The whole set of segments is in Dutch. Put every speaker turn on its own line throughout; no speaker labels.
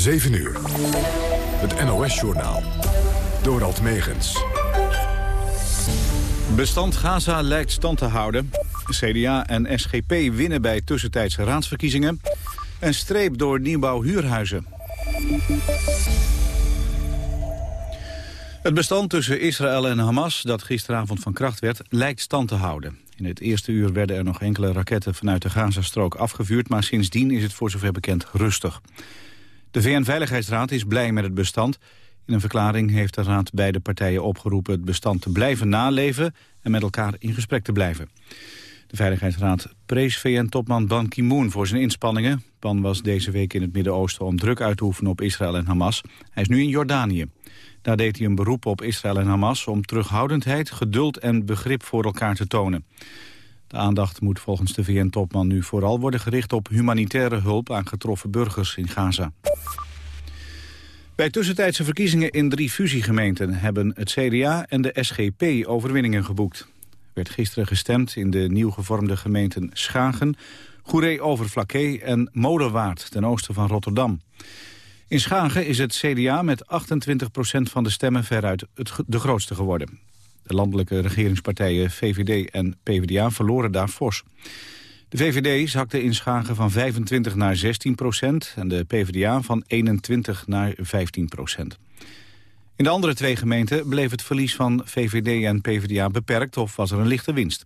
7 uur. Het NOS-journaal. Dorald Megens.
Bestand Gaza lijkt stand te houden. CDA en SGP winnen bij tussentijdse raadsverkiezingen. En streep door nieuwbouw huurhuizen. Het bestand tussen Israël en Hamas, dat gisteravond van kracht werd, lijkt stand te houden. In het eerste uur werden er nog enkele raketten vanuit de Gazastrook afgevuurd... maar sindsdien is het voor zover bekend rustig. De VN-veiligheidsraad is blij met het bestand. In een verklaring heeft de raad beide partijen opgeroepen... het bestand te blijven naleven en met elkaar in gesprek te blijven. De Veiligheidsraad prees VN-topman Ban Ki-moon voor zijn inspanningen. Ban was deze week in het Midden-Oosten om druk uit te oefenen op Israël en Hamas. Hij is nu in Jordanië. Daar deed hij een beroep op Israël en Hamas om terughoudendheid, geduld en begrip voor elkaar te tonen. De aandacht moet volgens de VN-topman nu vooral worden gericht op humanitaire hulp aan getroffen burgers in Gaza. Bij tussentijdse verkiezingen in drie fusiegemeenten hebben het CDA en de SGP overwinningen geboekt. Er werd gisteren gestemd in de nieuw gevormde gemeenten Schagen, Goeree-Overflakkee en Molenwaard ten oosten van Rotterdam. In Schagen is het CDA met 28% van de stemmen veruit het, de grootste geworden. De landelijke regeringspartijen VVD en PvdA verloren daar fors. De VVD zakte in Schagen van 25 naar 16 procent... en de PvdA van 21 naar 15 procent. In de andere twee gemeenten bleef het verlies van VVD en PvdA beperkt... of was er een lichte winst.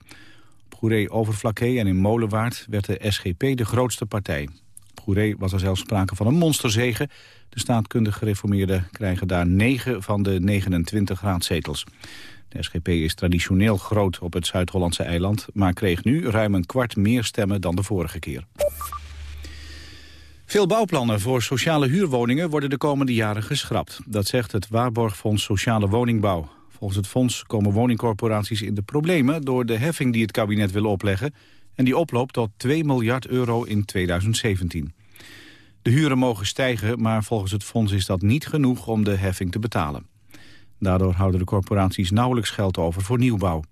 Op Goeree-Overflakkee en in Molenwaard werd de SGP de grootste partij. Op Goeree was er zelfs sprake van een monsterzege. De staatkundig gereformeerden krijgen daar 9 van de 29 raadzetels. De SGP is traditioneel groot op het Zuid-Hollandse eiland... maar kreeg nu ruim een kwart meer stemmen dan de vorige keer. Veel bouwplannen voor sociale huurwoningen worden de komende jaren geschrapt. Dat zegt het Waarborgfonds Sociale Woningbouw. Volgens het fonds komen woningcorporaties in de problemen... door de heffing die het kabinet wil opleggen... en die oploopt tot 2 miljard euro in 2017. De huren mogen stijgen, maar volgens het fonds is dat niet genoeg om de heffing te betalen. Daardoor houden de corporaties nauwelijks geld over voor nieuwbouw.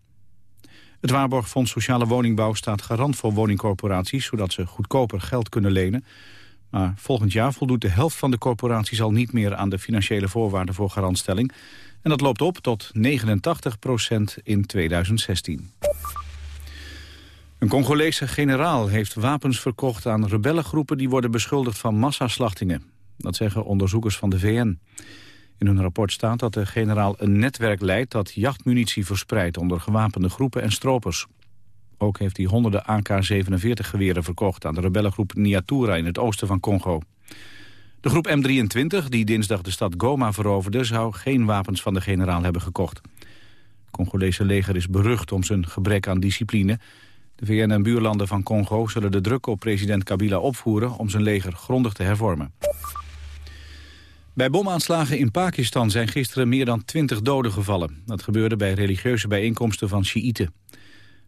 Het Waarborgfonds Sociale Woningbouw staat garant voor woningcorporaties... zodat ze goedkoper geld kunnen lenen. Maar volgend jaar voldoet de helft van de corporaties al niet meer... aan de financiële voorwaarden voor garantstelling. En dat loopt op tot 89 procent in 2016. Een Congolese generaal heeft wapens verkocht aan rebellengroepen... die worden beschuldigd van massaslachtingen. Dat zeggen onderzoekers van de VN. In hun rapport staat dat de generaal een netwerk leidt... dat jachtmunitie verspreidt onder gewapende groepen en stropers. Ook heeft hij honderden AK-47-geweren verkocht... aan de rebellengroep Niatura in het oosten van Congo. De groep M23, die dinsdag de stad Goma veroverde... zou geen wapens van de generaal hebben gekocht. Het Congolese leger is berucht om zijn gebrek aan discipline. De VN en buurlanden van Congo zullen de druk op president Kabila opvoeren... om zijn leger grondig te hervormen. Bij bomaanslagen in Pakistan zijn gisteren meer dan 20 doden gevallen. Dat gebeurde bij religieuze bijeenkomsten van Sjiïten.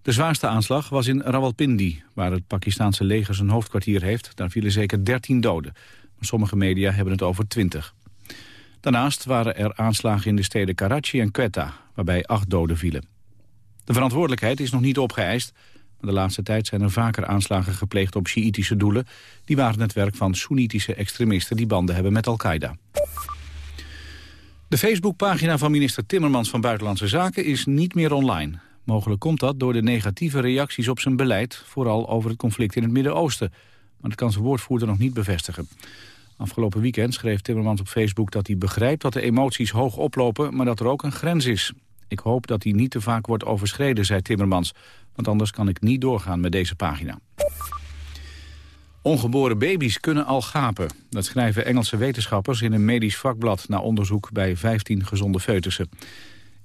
De zwaarste aanslag was in Rawalpindi, waar het Pakistanse leger zijn hoofdkwartier heeft. Daar vielen zeker 13 doden. Sommige media hebben het over 20. Daarnaast waren er aanslagen in de steden Karachi en Quetta, waarbij acht doden vielen. De verantwoordelijkheid is nog niet opgeëist, de laatste tijd zijn er vaker aanslagen gepleegd op Sjiïtische doelen. Die waren het werk van Soenitische extremisten die banden hebben met Al-Qaeda. De Facebookpagina van minister Timmermans van Buitenlandse Zaken is niet meer online. Mogelijk komt dat door de negatieve reacties op zijn beleid... vooral over het conflict in het Midden-Oosten. Maar dat kan zijn woordvoerder nog niet bevestigen. Afgelopen weekend schreef Timmermans op Facebook dat hij begrijpt dat de emoties hoog oplopen... maar dat er ook een grens is. Ik hoop dat die niet te vaak wordt overschreden, zei Timmermans. Want anders kan ik niet doorgaan met deze pagina. Ongeboren baby's kunnen al gapen. Dat schrijven Engelse wetenschappers in een medisch vakblad... na onderzoek bij 15 gezonde foetussen.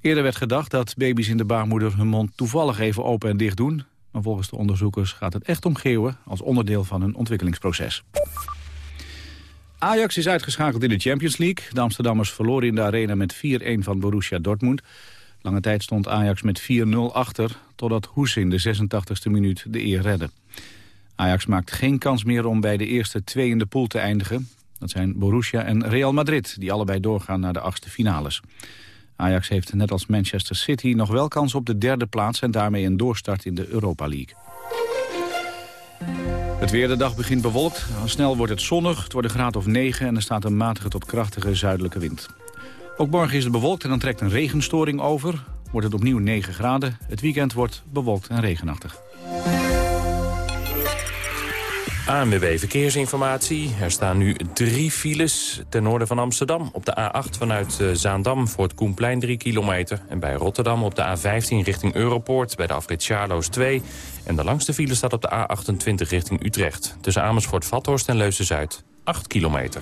Eerder werd gedacht dat baby's in de baarmoeder hun mond toevallig even open en dicht doen. Maar volgens de onderzoekers gaat het echt om geeuwen... als onderdeel van hun ontwikkelingsproces. Ajax is uitgeschakeld in de Champions League. De Amsterdammers verloren in de arena met 4-1 van Borussia Dortmund. Lange tijd stond Ajax met 4-0 achter, totdat Hoes in de 86e minuut de eer redde. Ajax maakt geen kans meer om bij de eerste twee in de pool te eindigen. Dat zijn Borussia en Real Madrid, die allebei doorgaan naar de achtste finales. Ajax heeft net als Manchester City nog wel kans op de derde plaats... en daarmee een doorstart in de Europa League. Het weer de dag begint bewolkt. Snel wordt het zonnig, het wordt een graad of 9 en er staat een matige tot krachtige zuidelijke wind. Ook morgen is het bewolkt en dan trekt een regenstoring over. Wordt het opnieuw 9 graden. Het weekend wordt bewolkt en regenachtig.
ANWB Verkeersinformatie. Er staan nu drie files ten noorden van Amsterdam. Op de A8 vanuit eh, Zaandam voor het Koenplein 3 kilometer. En bij Rotterdam op de A15 richting Europoort bij de afrit Charloes 2. En de langste file staat op de A28 richting Utrecht. Tussen Amersfoort-Vathorst en Leusden-Zuid. 8 kilometer.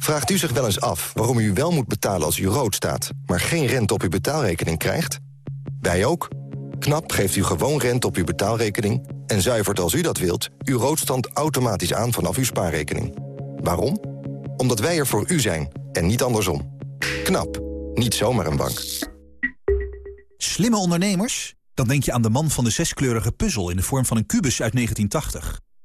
Vraagt u zich wel eens af waarom u wel moet betalen als u rood staat... maar geen rente op uw betaalrekening krijgt? Wij ook. KNAP geeft u gewoon rente op uw betaalrekening... en zuivert als u dat wilt uw roodstand automatisch aan vanaf uw spaarrekening. Waarom? Omdat wij er voor u zijn en niet andersom. KNAP. Niet zomaar een bank.
Slimme ondernemers? Dan denk je aan de man van de zeskleurige puzzel... in de vorm van een kubus uit 1980.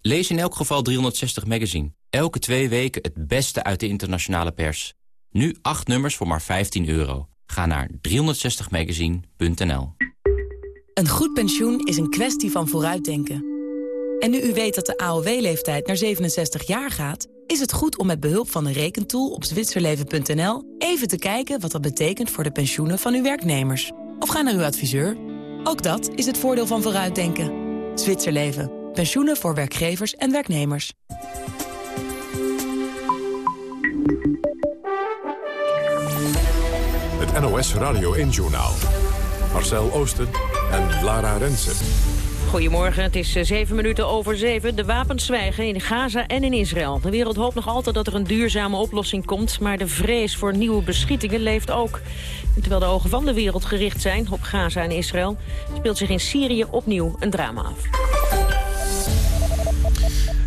Lees in elk geval 360 Magazine. Elke twee weken het beste uit de internationale pers. Nu acht nummers voor maar 15 euro. Ga naar 360magazine.nl
Een goed pensioen is een kwestie van vooruitdenken. En nu u weet dat de AOW-leeftijd naar 67 jaar gaat... is het goed om met behulp van de rekentool op zwitserleven.nl... even te kijken wat dat betekent voor de pensioenen van uw werknemers. Of ga naar uw adviseur. Ook dat is het voordeel van vooruitdenken. Zwitserleven. Pensioenen voor werkgevers en werknemers.
Het NOS Radio 1-journaal. Marcel Oosten en Lara Rensen.
Goedemorgen, het is eh, zeven minuten over zeven. De wapens zwijgen in Gaza en in Israël. De wereld hoopt nog altijd dat er een duurzame oplossing komt... maar de vrees voor nieuwe beschietingen leeft ook. En terwijl de ogen van de wereld gericht zijn op Gaza en Israël... speelt zich in Syrië opnieuw een drama af.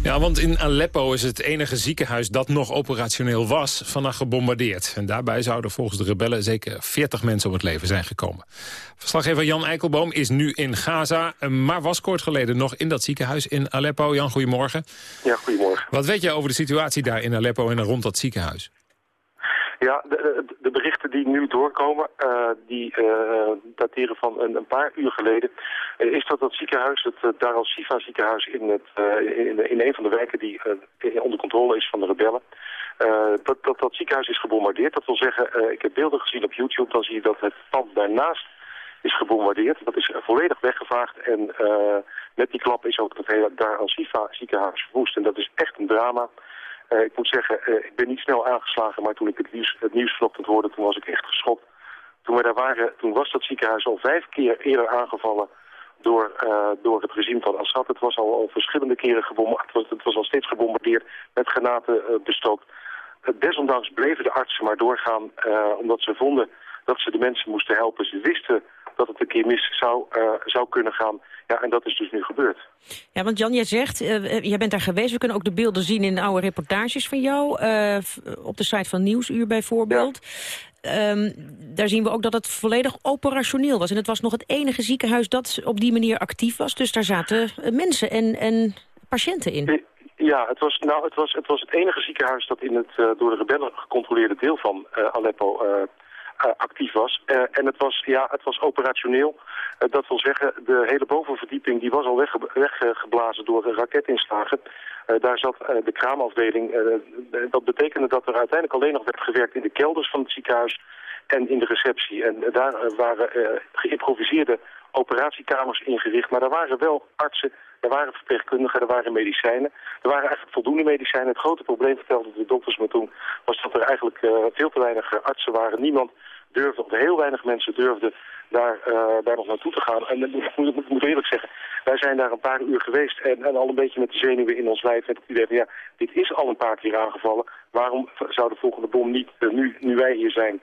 Ja, want in Aleppo is het enige ziekenhuis dat nog operationeel was vannacht gebombardeerd. En daarbij zouden volgens de rebellen zeker 40 mensen om het leven zijn gekomen. Verslaggever Jan Eikelboom is nu in Gaza, maar was kort geleden nog in dat ziekenhuis in Aleppo. Jan, goedemorgen.
Ja, goedemorgen.
Wat weet je over de situatie daar in Aleppo en rond dat ziekenhuis?
Ja, de, de berichten die nu doorkomen, uh, die uh, dateren van een, een, paar uur geleden, uh, is dat dat ziekenhuis, het Dar al-Shifa ziekenhuis in, het, in, in, een van de wijken die onder controle is van de rebellen, dat, dat dat ziekenhuis is gebombardeerd. Dat wil zeggen, ik heb beelden gezien op YouTube, dan zie je dat het pand daarnaast is gebombardeerd. Dat is volledig weggevaagd en met die klap is ook het hele Dar al-Shifa ziekenhuis verwoest. En dat is echt een drama. Uh, ik moet zeggen, uh, ik ben niet snel aangeslagen, maar toen ik het nieuws, het nieuws vanochtend hoorde, toen was ik echt geschokt. Toen we daar waren, toen was dat ziekenhuis al vijf keer eerder aangevallen door, uh, door het regime van Assad. Het was al, al verschillende keren gebombardeerd, het was, het was al steeds gebombardeerd met granaten bestookt. desondanks bleven de artsen maar doorgaan, omdat ze vonden dat ze de mensen moesten helpen. Ze wisten dat het een keer mis zou, zou kunnen gaan. Ja, en dat is dus nu gebeurd.
Ja, want Jan, jij zegt, uh, jij bent daar geweest. We kunnen ook de beelden zien in oude reportages van jou. Uh, op de site van Nieuwsuur bijvoorbeeld. Ja. Um, daar zien we ook dat het volledig operationeel was. En het was nog het enige ziekenhuis dat op die manier actief was. Dus daar zaten mensen en, en patiënten in.
Ja, het was, nou, het, was, het was het enige ziekenhuis dat in het uh, door de rebellen gecontroleerde deel van Aleppo actief was. Uh, en het was, ja, het was operationeel. Uh, dat wil zeggen, de hele bovenverdieping die was al weggeblazen door raketinslagen. daar zat de kraamafdeling. dat betekende dat er uiteindelijk alleen nog werd gewerkt in de kelders van het ziekenhuis en in de receptie. En daar waren geïmproviseerde operatiekamers ingericht. Maar daar waren wel artsen Er waren verpleegkundigen, er waren medicijnen. Er waren eigenlijk voldoende medicijnen. Het grote probleem, vertelden de dokters me toen, was dat er eigenlijk veel te weinig artsen waren. Niemand durfde, of heel weinig mensen durfden daar, daar nog naartoe te gaan. En ik moet, ik moet eerlijk zeggen, wij zijn daar een paar uur geweest en, en al een beetje met de zenuwen in ons lijf. Met het idee van, ja, dit is al een paar keer aangevallen. Waarom zou de volgende bom niet, nu, nu wij hier zijn,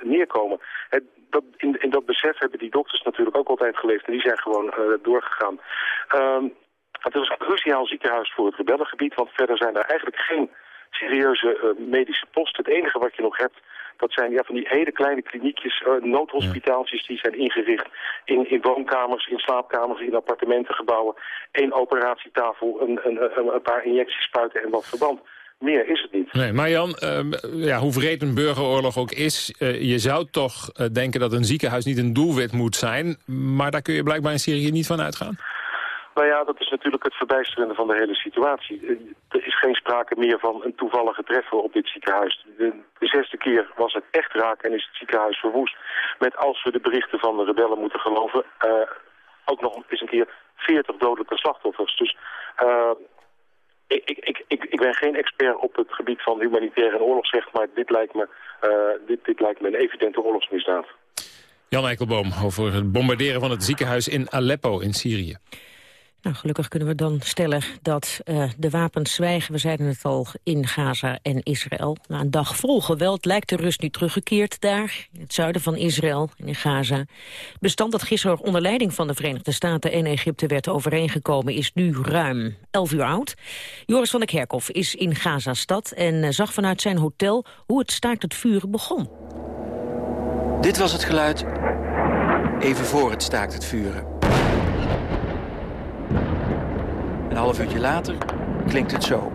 neerkomen? Het, dat, in, dat besef hebben die dokters natuurlijk ook altijd geleefd. En die zijn gewoon doorgegaan. Um, het was een cruciaal ziekenhuis voor het rebellengebied. Want verder zijn er eigenlijk geen serieuze medische posten. Het enige wat je nog hebt, dat zijn ja, van die hele kleine kliniekjes, uh, noodhospitaaltjes die zijn ingericht in, in woonkamers, in slaapkamers, in appartementengebouwen. Eén operatietafel, een, een, een, paar injectiespuiten en wat verband. Meer is het niet.
Nee, maar Jan, uh, ja, hoe vreed een burgeroorlog ook is... Uh, je zou toch uh, denken dat een ziekenhuis niet een doelwit moet zijn... maar daar kun je blijkbaar in Syrië niet van uitgaan?
Nou ja, dat is natuurlijk het verbijsterende van de hele situatie. Er is geen sprake meer van een toevallige treffer op dit ziekenhuis. De, de zesde keer was het echt raak en is het ziekenhuis verwoest. Met als we de berichten van de rebellen moeten geloven... ook nog eens een keer 40 dodelijke slachtoffers. Dus ik, ik, ik, ik, ben geen expert op het gebied van humanitaire en oorlogsrecht, maar dit lijkt me, dit, dit lijkt me een evidente oorlogsmisdaad.
Jan Eikelboom over het bombarderen van het ziekenhuis in Aleppo in Syrië.
Nou, gelukkig kunnen we dan stellen dat uh, de wapens zwijgen. We zeiden het al in Gaza en Israël. Na een dag vol geweld lijkt de rust nu teruggekeerd daar... in het zuiden van Israël en in Gaza. Bestand dat gisteren onder leiding van de Verenigde Staten en Egypte werd overeengekomen... is nu ruim 11 uur oud. Joris van der Kerkhoff is in Gaza-stad en uh, zag vanuit zijn hotel... hoe het staakt het vuren begon.
Dit was het geluid even voor het staakt het vuren. Een half uurtje later klinkt het zo.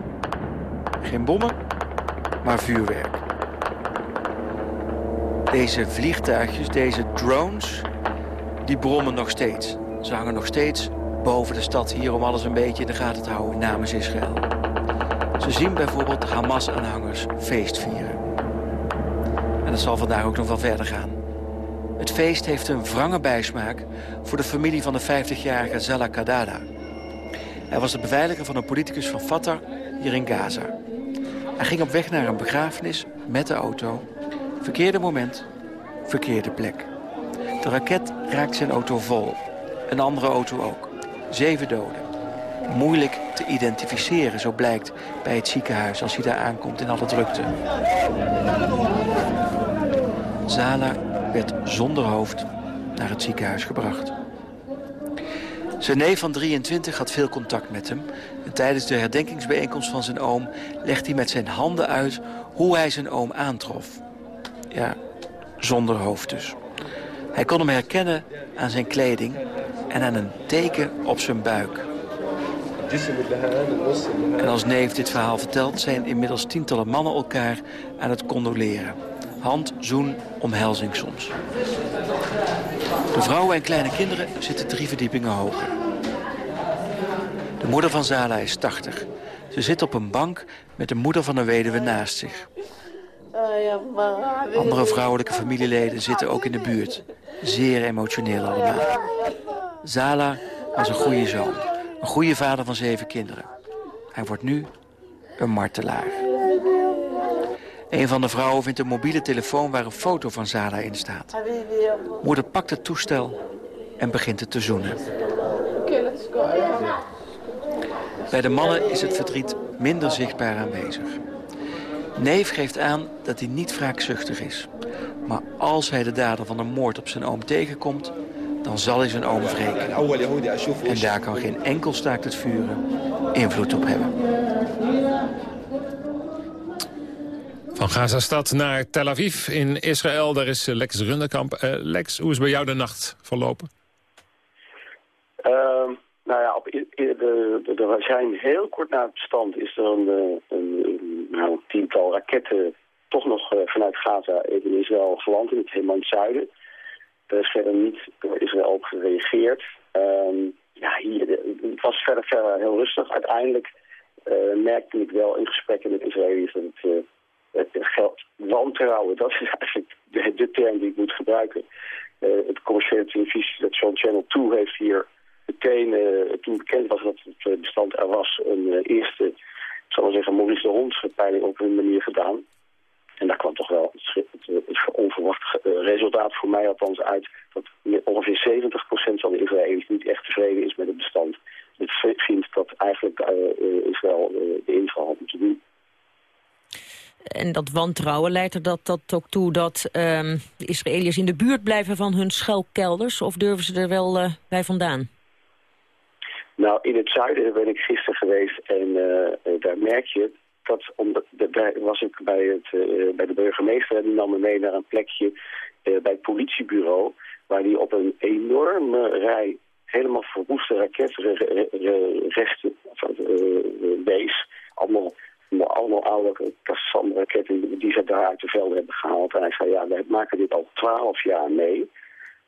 Geen bommen, maar vuurwerk. Deze vliegtuigjes, deze drones, die brommen nog steeds. Ze hangen nog steeds boven de stad hier om alles een beetje in de gaten te houden namens Israël. Ze zien bijvoorbeeld Hamas-aanhangers feest vieren. En dat zal vandaag ook nog wel verder gaan. Het feest heeft een wrange bijsmaak voor de familie van de 50-jarige Zala Kadada. Hij was de beveiliger van een politicus van Fatah hier in Gaza. Hij ging op weg naar een begrafenis met de auto. Verkeerde moment, verkeerde plek. De raket raakt zijn auto vol. Een andere auto ook. Zeven doden. Moeilijk te identificeren, zo blijkt bij het ziekenhuis als hij daar aankomt in alle drukte. Zala werd zonder hoofd naar het ziekenhuis gebracht. Zijn neef van 23 had veel contact met hem. En tijdens de herdenkingsbijeenkomst van zijn oom... legt hij met zijn handen uit hoe hij zijn oom aantrof. Ja, zonder hoofd dus. Hij kon hem herkennen aan zijn kleding en aan een teken op zijn buik. En als neef dit verhaal vertelt... zijn inmiddels tientallen mannen elkaar aan het condoleren. Hand, zoen, omhelzing soms. De vrouwen en kleine kinderen zitten drie verdiepingen hoger. De moeder van Zala is 80. Ze zit op een bank met de moeder van een weduwe naast zich. Andere vrouwelijke familieleden zitten ook in de buurt. Zeer emotioneel allemaal. Zala was een goede zoon. Een goede vader van zeven kinderen. Hij wordt nu een martelaar. Een van de vrouwen vindt een mobiele telefoon waar een foto van Zala in staat. Moeder pakt het toestel en begint het te zoenen. Bij de mannen is het verdriet minder zichtbaar aanwezig. Neef geeft aan dat hij niet wraakzuchtig is. Maar als hij de dader van een moord op zijn oom tegenkomt... dan zal hij zijn oom wreken. En daar kan geen enkel staakt het vuren invloed op hebben.
Van Gaza-stad naar Tel Aviv in Israël. Daar is Lex Runderkamp. Uh, Lex, hoe is bij jou de nacht verlopen?
Uh, nou ja, op, we zijn heel kort na het bestand is er een, eh, nou, een tiental raketten toch nog vanuit Gaza in Israël geland in het helemaal in het zuiden. Er is verder niet door Israël op gereageerd. Um, ja, hier, het was verder, verder heel rustig. Uiteindelijk merkte ik wel in gesprekken met Israëliërs dat het het geld wantrouwen, dat is eigenlijk de, term die ik moet gebruiken. Uh, het commerciële televisiestation Channel 2 heeft hier meteen, toen bekend was dat het bestand er was, een eerste, ik zal maar zeggen, Maurice de Hond peiling op hun manier gedaan. En daar kwam toch wel het, het, onverwacht resultaat voor mij althans uit... dat ongeveer 70% van de Israëli's niet echt tevreden is met het bestand. Het vindt dat eigenlijk Israël de inval had moeten doen.
En dat wantrouwen leidt er dat, dat ook toe dat um, de Israëliërs in de buurt blijven van hun schuilkelders? Of durven ze er wel uh, bij vandaan?
Nou, in het zuiden ben ik gisteren geweest en uh, daar merk je dat, omdat, daar was ik bij, het, bij de burgemeester en die nam me mee naar een plekje bij het politiebureau, waar die op een enorme rij helemaal verwoeste raketresten wees. Allemaal allemaal oude Cassandra-raketten die ze daar uit de velden hebben gehaald. En hij zei, ja, wij maken dit al twaalf jaar mee.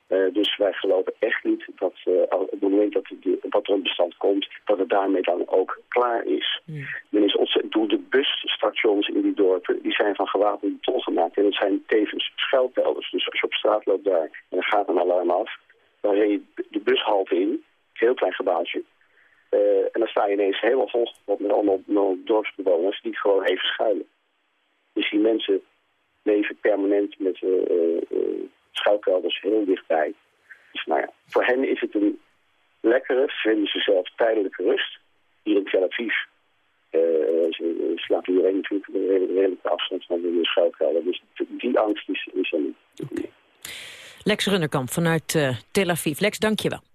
Uh, dus wij geloven echt niet dat uh, op het moment dat, de, dat er een bestand komt, dat het daarmee dan ook klaar is. Mm. Men is ontzettend, de busstations in die dorpen, die zijn van gewapende tol gemaakt. En het zijn tevens schuilkelders. Dus als je op straat loopt daar en er gaat een alarm af, dan ren je de bushalte in, heel klein gebouwtje. Uh, en dan sta je ineens helemaal volgepropt met allemaal dorpsbewoners die gewoon even schuilen. Dus die mensen leven permanent met uh, uh, schuilkelders heel dichtbij. Dus nou ja, voor hen is het een lekkere, vinden ze zelf tijdelijke rust. Hier in Tel Aviv ze slapen iedereen natuurlijk een redelijke afstand van de schuilkelder. Dus die angst is, is er niet.
Lex Runnerkamp vanuit uh, Tel Aviv. Lex, dank je wel.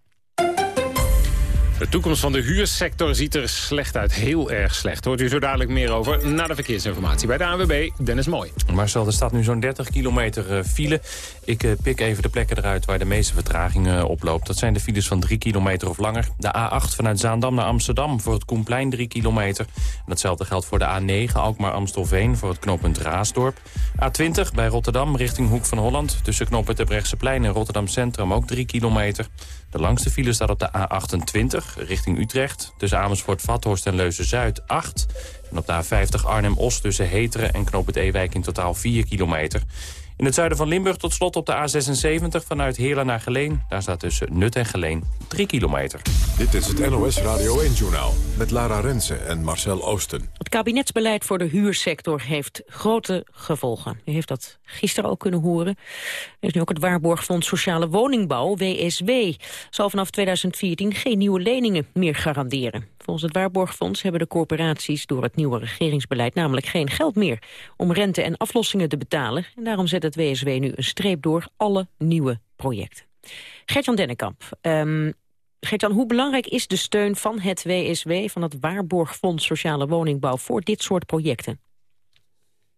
De toekomst van de huursector ziet er slecht uit. Heel erg slecht. Hoort u zo dadelijk meer over na de verkeersinformatie bij de ANWB. Dennis Mooi.
Marcel, er staat nu zo'n 30 kilometer uh, file. Ik uh, pik even de plekken eruit waar de meeste vertraging uh, oploopt. Dat zijn de files van 3 kilometer of langer. De A8 vanuit Zaandam naar Amsterdam voor het Koenplein 3 kilometer. datzelfde geldt voor de A9 Alkmaar-Amstelveen voor het knooppunt Raasdorp. A20 bij Rotterdam richting Hoek van Holland. Tussen knooppunt Plein en Rotterdam Centrum ook 3 kilometer. De langste file staat op de A28 richting Utrecht. Tussen Amersfoort-Vathorst en Leuzen-Zuid 8. En op de A50 Arnhem-Os tussen Heteren en Knoop Ewijk in totaal 4 kilometer. In het zuiden van Limburg tot slot op de A76 vanuit Heerlen naar Geleen. Daar staat tussen Nut en Geleen 3 kilometer.
Dit is het NOS Radio 1-journaal met Lara Rensen en Marcel Oosten.
Het kabinetsbeleid voor de huursector heeft grote gevolgen. U heeft dat gisteren ook kunnen horen. Er is nu ook het Waarborgfonds Sociale Woningbouw, WSW. Zal vanaf 2014 geen nieuwe leningen meer garanderen. Volgens het Waarborgfonds hebben de corporaties door het nieuwe regeringsbeleid namelijk geen geld meer om rente en aflossingen te betalen. En daarom zet het WSW nu een streep door alle nieuwe projecten. Gertjan Dennekamp, um, Gertjan, hoe belangrijk is de steun van het WSW, van het Waarborgfonds Sociale Woningbouw, voor dit soort projecten?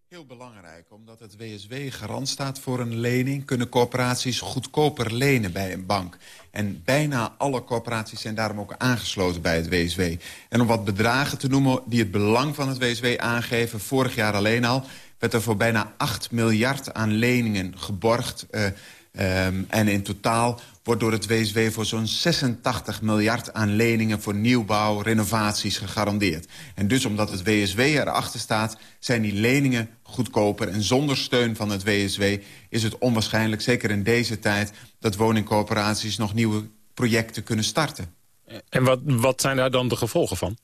Heel belangrijk, omdat het WSW garant staat voor een lening... kunnen corporaties goedkoper lenen bij een bank. En bijna alle corporaties zijn daarom ook aangesloten bij het WSW. En om wat bedragen te noemen die het belang van het WSW aangeven... vorig jaar alleen al werd er voor bijna 8 miljard aan leningen geborgd... Uh, um, en in totaal wordt door het WSW voor zo'n 86 miljard aan leningen... voor nieuwbouw, renovaties gegarandeerd. En dus omdat het WSW erachter staat, zijn die leningen goedkoper. En zonder steun van het WSW is het onwaarschijnlijk, zeker in deze tijd... dat woningcorporaties nog nieuwe projecten kunnen starten.
En wat, wat zijn daar dan de gevolgen van?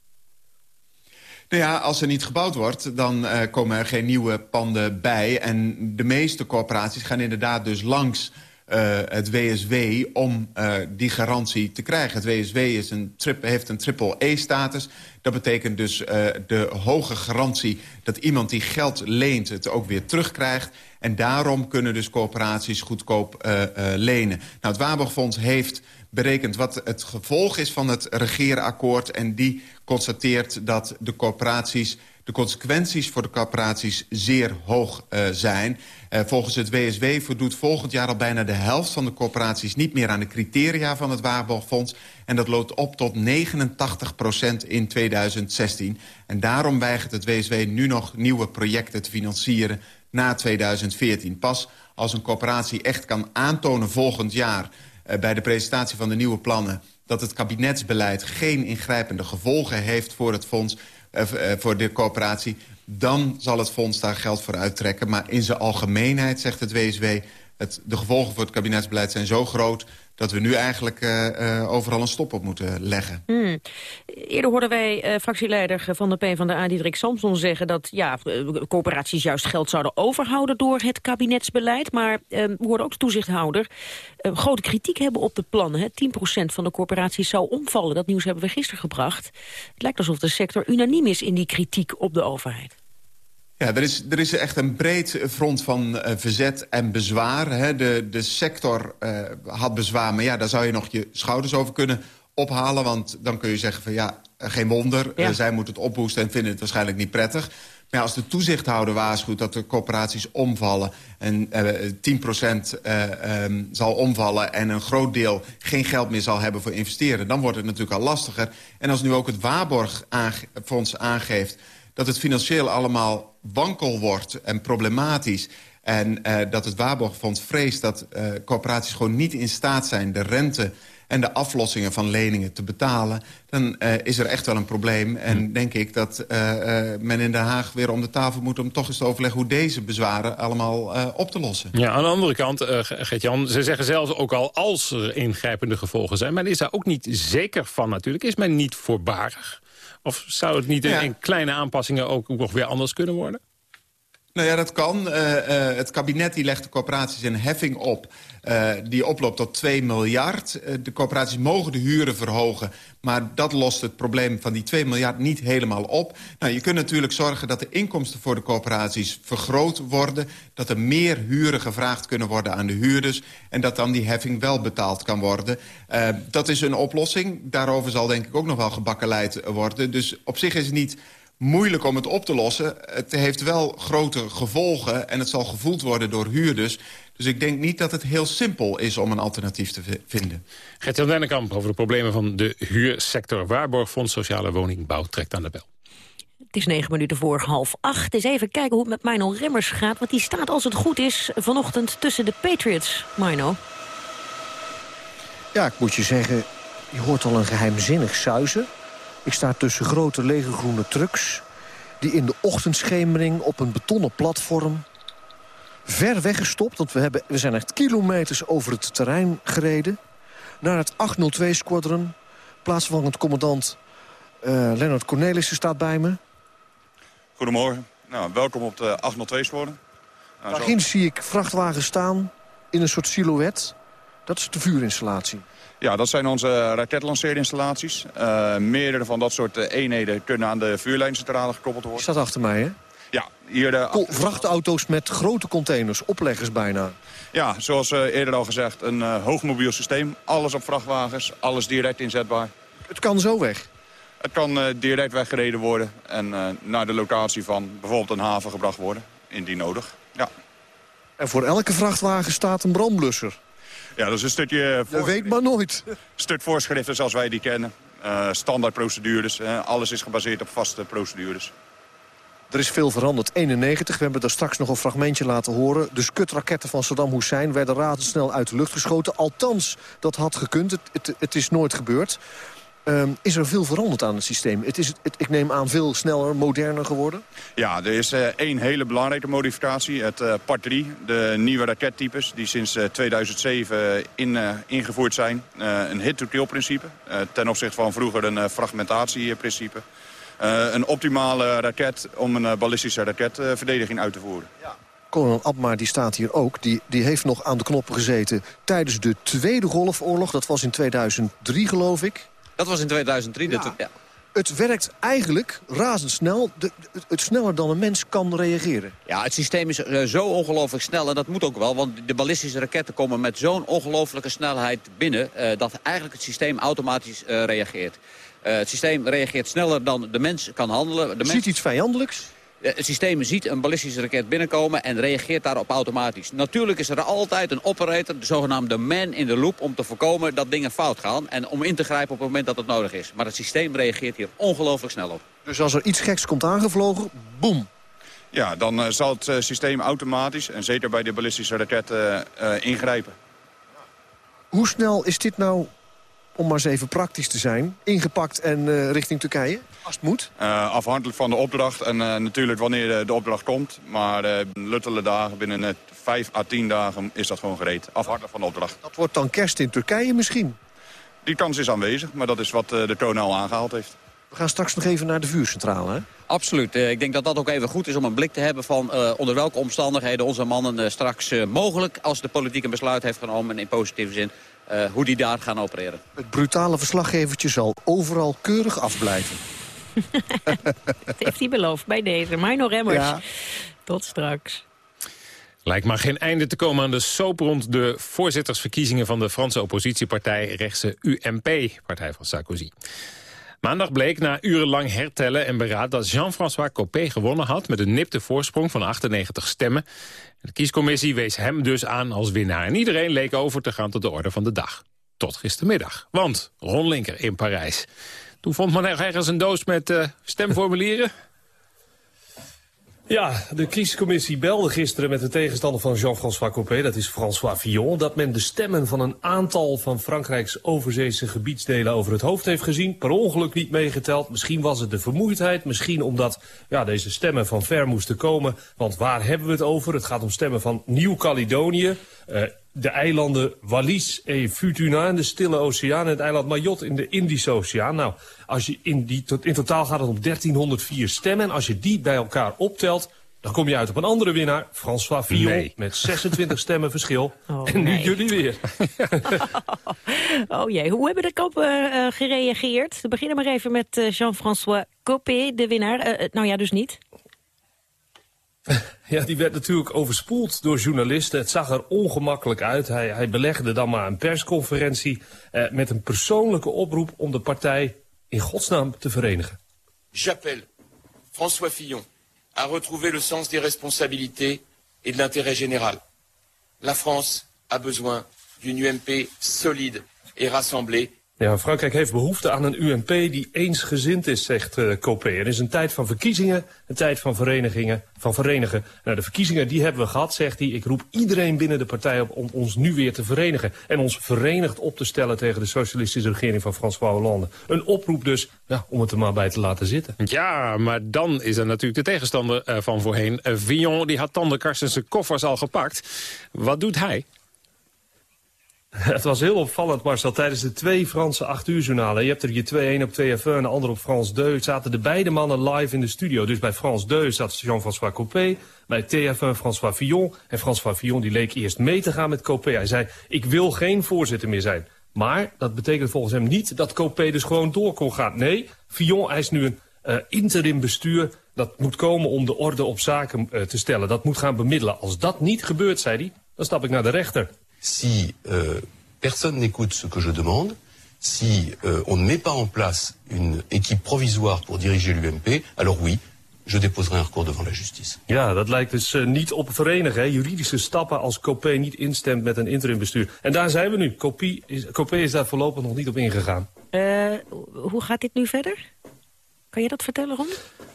Nou ja, als er niet gebouwd wordt, dan uh, komen er geen nieuwe panden bij. En de meeste corporaties gaan inderdaad dus langs uh, het WSW om uh, die garantie te krijgen. Het WSW is een heeft een triple-E-status. Dat betekent dus uh, de hoge garantie dat iemand die geld leent... het ook weer terugkrijgt. En daarom kunnen dus corporaties goedkoop lenen. Nou, het Waarborgfonds heeft berekend wat het gevolg is van het regeerakkoord... en die constateert dat de corporaties de consequenties voor de corporaties zeer hoog uh, zijn. Uh, volgens het WSW voldoet volgend jaar al bijna de helft van de corporaties... niet meer aan de criteria van het Waarborgfonds. En dat loopt op tot 89 procent in 2016. En daarom weigert het WSW nu nog nieuwe projecten te financieren na 2014. Pas als een corporatie echt kan aantonen volgend jaar... Uh, bij de presentatie van de nieuwe plannen dat het kabinetsbeleid geen ingrijpende gevolgen heeft voor het fonds voor de coöperatie... dan zal het fonds daar geld voor uittrekken. Maar in zijn algemeenheid, zegt het WSW... Het, de gevolgen voor het kabinetsbeleid zijn zo groot dat we nu eigenlijk uh, uh, overal een stop op moeten leggen.
Hmm. Eerder hoorden wij uh, fractieleider van de PvdA, Diederik Samson, zeggen... dat ja, corporaties juist geld zouden overhouden door het kabinetsbeleid. Maar we hoorden ook de toezichthouder grote kritiek hebben op de plannen. Hè. 10% van de corporaties zou omvallen. Dat nieuws hebben we gisteren gebracht. Het lijkt alsof de sector unaniem is in die kritiek op de overheid.
Ja, er is, er is echt een breed front van uh, verzet en bezwaar. Hè. De, de sector uh, had bezwaar, maar ja, daar zou je nog je schouders over kunnen ophalen. Want dan kun je zeggen van ja, geen wonder. Ja. Uh, zij moeten het ophoesten en vinden het waarschijnlijk niet prettig. Maar ja, als de toezichthouder waarschuwt dat de corporaties omvallen... en 10% um, zal omvallen en een groot deel geen geld meer zal hebben voor investeren... dan wordt het natuurlijk al lastiger. En als nu ook het Waarborgfonds aangeeft dat het financieel allemaal wankel wordt en problematisch... en uh, dat het Waarborgfonds vreest dat uh, corporaties gewoon niet in staat zijn... de rente en de aflossingen van leningen te betalen... dan uh, is er echt wel een probleem. En hmm. denk ik dat men in Den Haag weer om de tafel moet... om toch eens te overleggen hoe deze bezwaren allemaal op te lossen.
Ja, aan de andere kant, Gert-Jan, ze zeggen zelfs ook al... als er ingrijpende gevolgen zijn, men is daar ook niet zeker van natuurlijk. Is men niet voorbarig? Of zou het niet in kleine aanpassingen ook nog weer anders kunnen worden?
Nou ja, dat kan. Uh, uh, het kabinet die legt de corporaties een heffing op... Uh, die oploopt tot 2 miljard. de corporaties mogen de huren verhogen... maar dat lost het probleem van die 2 miljard niet helemaal op. Nou, je kunt natuurlijk zorgen dat de inkomsten voor de corporaties vergroot worden... dat er meer huren gevraagd kunnen worden aan de huurders... en dat dan die heffing wel betaald kan worden. dat is een oplossing. Daarover zal denk ik ook nog wel gebakkeleid worden. Dus op zich is het niet moeilijk om het op te lossen. Het heeft wel grote gevolgen en het zal gevoeld worden door huurders. Dus ik denk niet dat het heel simpel is om een alternatief te vinden.
Gert-Jan Dennekamp over de problemen van de huursector. Waarborgfonds Sociale Woningbouw trekt aan de bel.
Het is negen minuten voor half acht. Eens even kijken hoe het met Mino Remmers gaat. Want die staat, als het goed is, vanochtend tussen de Patriots. Mino.
Ja, ik moet je zeggen, je hoort al een geheimzinnig suizen. Ik sta tussen grote lege groene trucks... die in de ochtendschemering op een betonnen platform... ver weggestopt, want we, hebben, we zijn echt kilometers over het terrein gereden... naar het 802-squadron. Plaatsvervangend commandant uh, Leonard Cornelissen staat bij me.
Goedemorgen. Nou, welkom op de 802-squadron.
Nou, Daarginds zie ik vrachtwagens staan in een soort silhouet. Dat is de vuurinstallatie.
Ja, dat zijn onze raketlanceerinstallaties. Uh, meerdere van dat soort eh, eenheden kunnen aan de vuurlijncentrale gekoppeld worden.
Staat achter mij, hè?
Ja, hier de...
Vrachtauto's met grote containers, opleggers bijna.
Ja, zoals uh, eerder al gezegd, een uh, hoogmobiel systeem. Alles op vrachtwagens, alles direct inzetbaar.
Het kan zo weg?
Het kan uh, direct weggereden worden en naar de locatie van bijvoorbeeld een haven gebracht worden, indien nodig. Ja.
En voor elke vrachtwagen staat een brandblusser?
Ja, dat is een stukje...
Je weet maar nooit.
Stuk voorschriften zoals wij die kennen. Uh, standaardprocedures. Uh, alles is gebaseerd op vaste procedures.
Er is veel veranderd. 91, we hebben er straks nog een fragmentje laten horen. De skutraketten van Saddam Hussein werden razendsnel uit de lucht geschoten. Althans, dat had gekund. Het, het, het is nooit gebeurd. Um, is er veel veranderd aan het systeem? Het is, het, ik neem aan, veel sneller, moderner geworden?
Ja, er is uh, één hele belangrijke modificatie. Het uh, Part 3, de nieuwe rakettypes die sinds uh, 2007 in, ingevoerd zijn. een hit-to-kill principe. ten opzichte van vroeger een fragmentatieprincipe. een optimale raket om een ballistische raketverdediging uit te voeren. Ja.
Kolonel Abma die staat hier ook. Die, die heeft nog aan de knoppen gezeten tijdens de Tweede Golfoorlog. Dat was in 2003, geloof ik.
Dat was in 2003. Ja.
ja. Het werkt eigenlijk razendsnel, de, het sneller dan een mens kan reageren.
Ja, het systeem is uh, zo ongelooflijk snel en dat moet ook wel... want de ballistische raketten komen met zo'n ongelooflijke snelheid binnen... Uh, dat eigenlijk het systeem automatisch uh, reageert. het systeem reageert sneller dan de mens kan handelen. De
Ziet mens... iets vijandelijks?
Eh, het systeem ziet een ballistische raket binnenkomen en reageert daarop automatisch. Natuurlijk is er altijd een operator, de zogenaamde man in the loop... om te voorkomen dat dingen fout gaan en om in te grijpen op het moment dat het nodig is. Maar het systeem reageert hier ongelooflijk snel op.
Dus als er iets geks komt aangevlogen, boem.
Ja, dan uh, zal het uh, systeem automatisch, en zeker bij de ballistische raketten, uh, ingrijpen.
Hoe snel is dit nou om maar eens even praktisch te zijn, ingepakt en eh, richting Turkije? Als het moet?
Uh, afhankelijk van de opdracht en uh, natuurlijk wanneer de, de, opdracht komt. Maar uh, luttele dagen, binnen 5 à 10 dagen is dat gewoon gereed. Afhankelijk van de opdracht.
Dat wordt dan kerst in Turkije misschien?
Die kans is aanwezig, maar dat is wat de toon al aangehaald heeft.
We gaan straks nog even naar de vuurcentrale, hè?
Absoluut. ik denk dat dat ook even goed is om een blik te hebben van onder welke omstandigheden onze mannen straks mogelijk, als de politiek een besluit heeft genomen in positieve zin, hoe die daar gaan opereren.
Het brutale verslaggevertje zal overal keurig afblijven.
dat heeft hij beloofd bij deze. Mino Remmers. Ja. Tot straks.
Lijkt maar geen einde te komen aan de soap rond de voorzittersverkiezingen van de Franse oppositiepartij rechtse UMP, partij van Sarkozy. Maandag bleek na urenlang hertellen en beraad dat Jean-François Copé gewonnen had met een nipte voorsprong van 98 stemmen. De kiescommissie wees hem dus aan als winnaar en iedereen leek over te gaan tot de orde van de dag. Tot gistermiddag. Want Ron Linker in Parijs. Toen vond men ergens een doos met uh, stemformulieren.
Ja, de kiescommissie belde gisteren met de tegenstander van Jean-François Copé, dat is François Fillon, dat men de stemmen van een aantal van Frankrijks overzeese gebiedsdelen over het hoofd heeft gezien. Per ongeluk niet meegeteld. Misschien was het de vermoeidheid, misschien omdat ja, deze stemmen van ver moesten komen. Want waar hebben we het over? Het gaat om stemmen van Nieuw-Caledonië. Uh, de eilanden Wallis en Futuna in de Stille Oceaan... en het eiland Mayotte in de Indische Oceaan. Nou, als je in, die, in totaal gaat het om 1304 stemmen. En als je die bij elkaar optelt, dan kom je uit op een andere winnaar, François Fillon, nee. met 26 stemmen verschil.
Oh,
en nu
nee.
jullie weer.
oh jee, hoe hebben de kopen uh, gereageerd? We beginnen maar even met uh, Jean-François Copé, de winnaar. Uh, nou ja, dus niet.
Ja, die werd natuurlijk overspoeld door journalisten. Het zag er ongemakkelijk uit. Hij, hij belegde dan maar een persconferentie eh, met een persoonlijke oproep om de partij in godsnaam te verenigen.
J'appelle François Fillon à retrouver le sens des responsabilités et de l'intérêt général. La France a besoin d'une UMP solide et rassemblée
ja, Frankrijk heeft behoefte aan een UMP die eensgezind is, zegt uh, Copé. Er is een tijd van verkiezingen, een tijd van, verenigingen, van verenigen. Nou, de verkiezingen die hebben we gehad, zegt hij. Ik roep iedereen binnen de partij op om ons nu weer te verenigen. En ons verenigd op te stellen tegen de socialistische regering van François Hollande. Een oproep dus ja, om het er maar bij te laten zitten.
Ja, maar dan is er natuurlijk de tegenstander uh, van voorheen. Uh, Villon, die had tandenkarsten zijn koffers al gepakt. Wat doet hij?
Het was heel opvallend, Marcel, tijdens de twee Franse 8 uur journalen. Je hebt er je 2-1 op 2FM en de andere op France 2. Zaten de beide mannen live in de studio. Dus bij France 2 zat Jean-François Copé. Bij TF1 François Fillon. En François Fillon die leek eerst mee te gaan met Copé. Hij zei, ik wil geen voorzitter meer zijn. Maar dat betekent volgens hem niet dat Copé dus gewoon door kon gaan. Nee, Fillon eist nu een uh, interim bestuur. Dat moet komen om de orde op zaken uh, te stellen. Dat moet gaan bemiddelen. Als dat niet gebeurt, zei hij, dan stap ik naar de rechter.
Si euh, personne n'écoute ce que je demande, si euh, on ne met pas en place une équipe provisoire pour diriger l'UMP, alors oui, je déposerai un recours devant la justice.
Ja, dat lijkt dus uh, niet op verenigen. Hè? Juridische stappen als Copé niet instemt met een interimbestuur. En daar zijn we nu. Copé is, Copé is daar voorlopig nog niet op ingegaan.
Uh, hoe gaat dit nu verder? Kan je dat vertellen, Ron?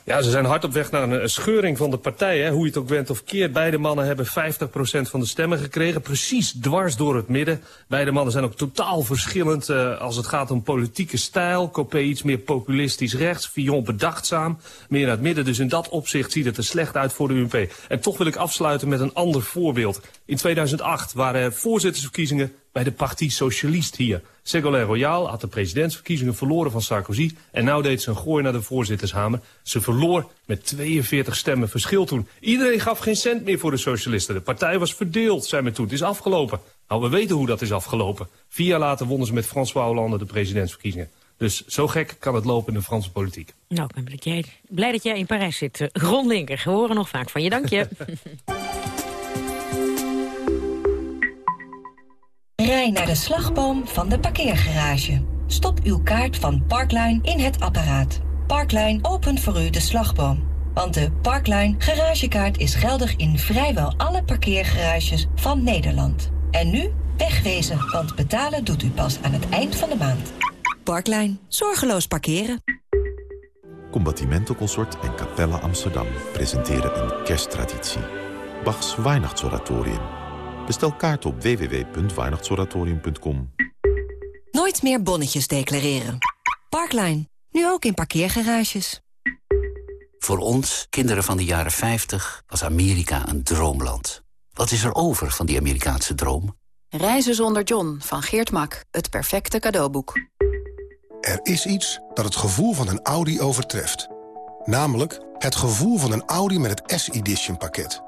Ja, ze zijn hard op weg naar een scheuring van de partij. Hè. Hoe je het ook bent of keert. Beide mannen hebben 50% van de stemmen gekregen. Precies dwars door het midden. Beide mannen zijn ook totaal verschillend uh, als het gaat om politieke stijl. Copé iets meer populistisch rechts. Fillon bedachtzaam. Meer naar het midden. Dus in dat opzicht ziet het er slecht uit voor de UMP. En toch wil ik afsluiten met een ander voorbeeld. In 2008 waren er voorzittersverkiezingen bij de Parti Socialiste hier. Ségolène Royal had de presidentsverkiezingen verloren van Sarkozy... en nou deed ze een gooi naar de voorzittershamer. Ze verloor met 42 stemmen verschil toen. Iedereen gaf geen cent meer voor de socialisten. De partij was verdeeld, zei men toen. Het is afgelopen. Nou, we weten hoe dat is afgelopen. Vier jaar later wonnen ze met François Hollande de presidentsverkiezingen. Dus zo gek kan het lopen in de Franse politiek.
Nou, ik ben blij dat jij, blij dat jij in Parijs zit. Ron Linker, we horen nog vaak van je. Dank je.
Rij naar de slagboom van de parkeergarage. Stop uw kaart van Parkline in het apparaat. Parkline opent voor u de slagboom. Want de Parkline garagekaart is geldig in vrijwel alle parkeergarages van Nederland. En nu wegwezen, want betalen doet u pas aan het eind van de maand. Parkline. Zorgeloos parkeren.
Combattimento Consort en Capella Amsterdam presenteren een kersttraditie. Bachs Weihnachtsoratorium. Bestel kaart op www.weihnachtsoratorium.com.
Nooit meer bonnetjes declareren. Parkline. Nu ook in parkeergarages.
Voor ons, kinderen van de jaren 50, was Amerika een droomland. Wat is er over van die Amerikaanse droom?
Reizen zonder John van Geert Mak. Het perfecte cadeauboek.
Er is iets dat het gevoel van een Audi overtreft. Namelijk het gevoel van een Audi met het S-Edition pakket.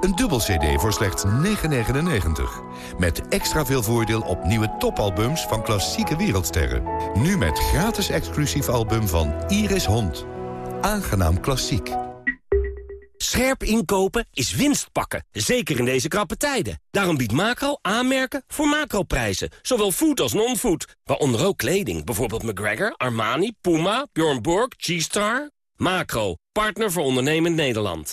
Een dubbel cd voor slechts 9,99. Met extra veel voordeel op nieuwe topalbums van klassieke wereldsterren. Nu met gratis exclusief album van Iris Hond. Aangenaam Klassiek.
Scherp inkopen is winst pakken, zeker in deze krappe tijden. Daarom biedt Macro aanmerken voor macroprijzen, zowel food als non-food. Waaronder ook kleding, bijvoorbeeld McGregor, Armani, Puma, Bjorn Borg, G-Star. Macro, partner voor ondernemend Nederland.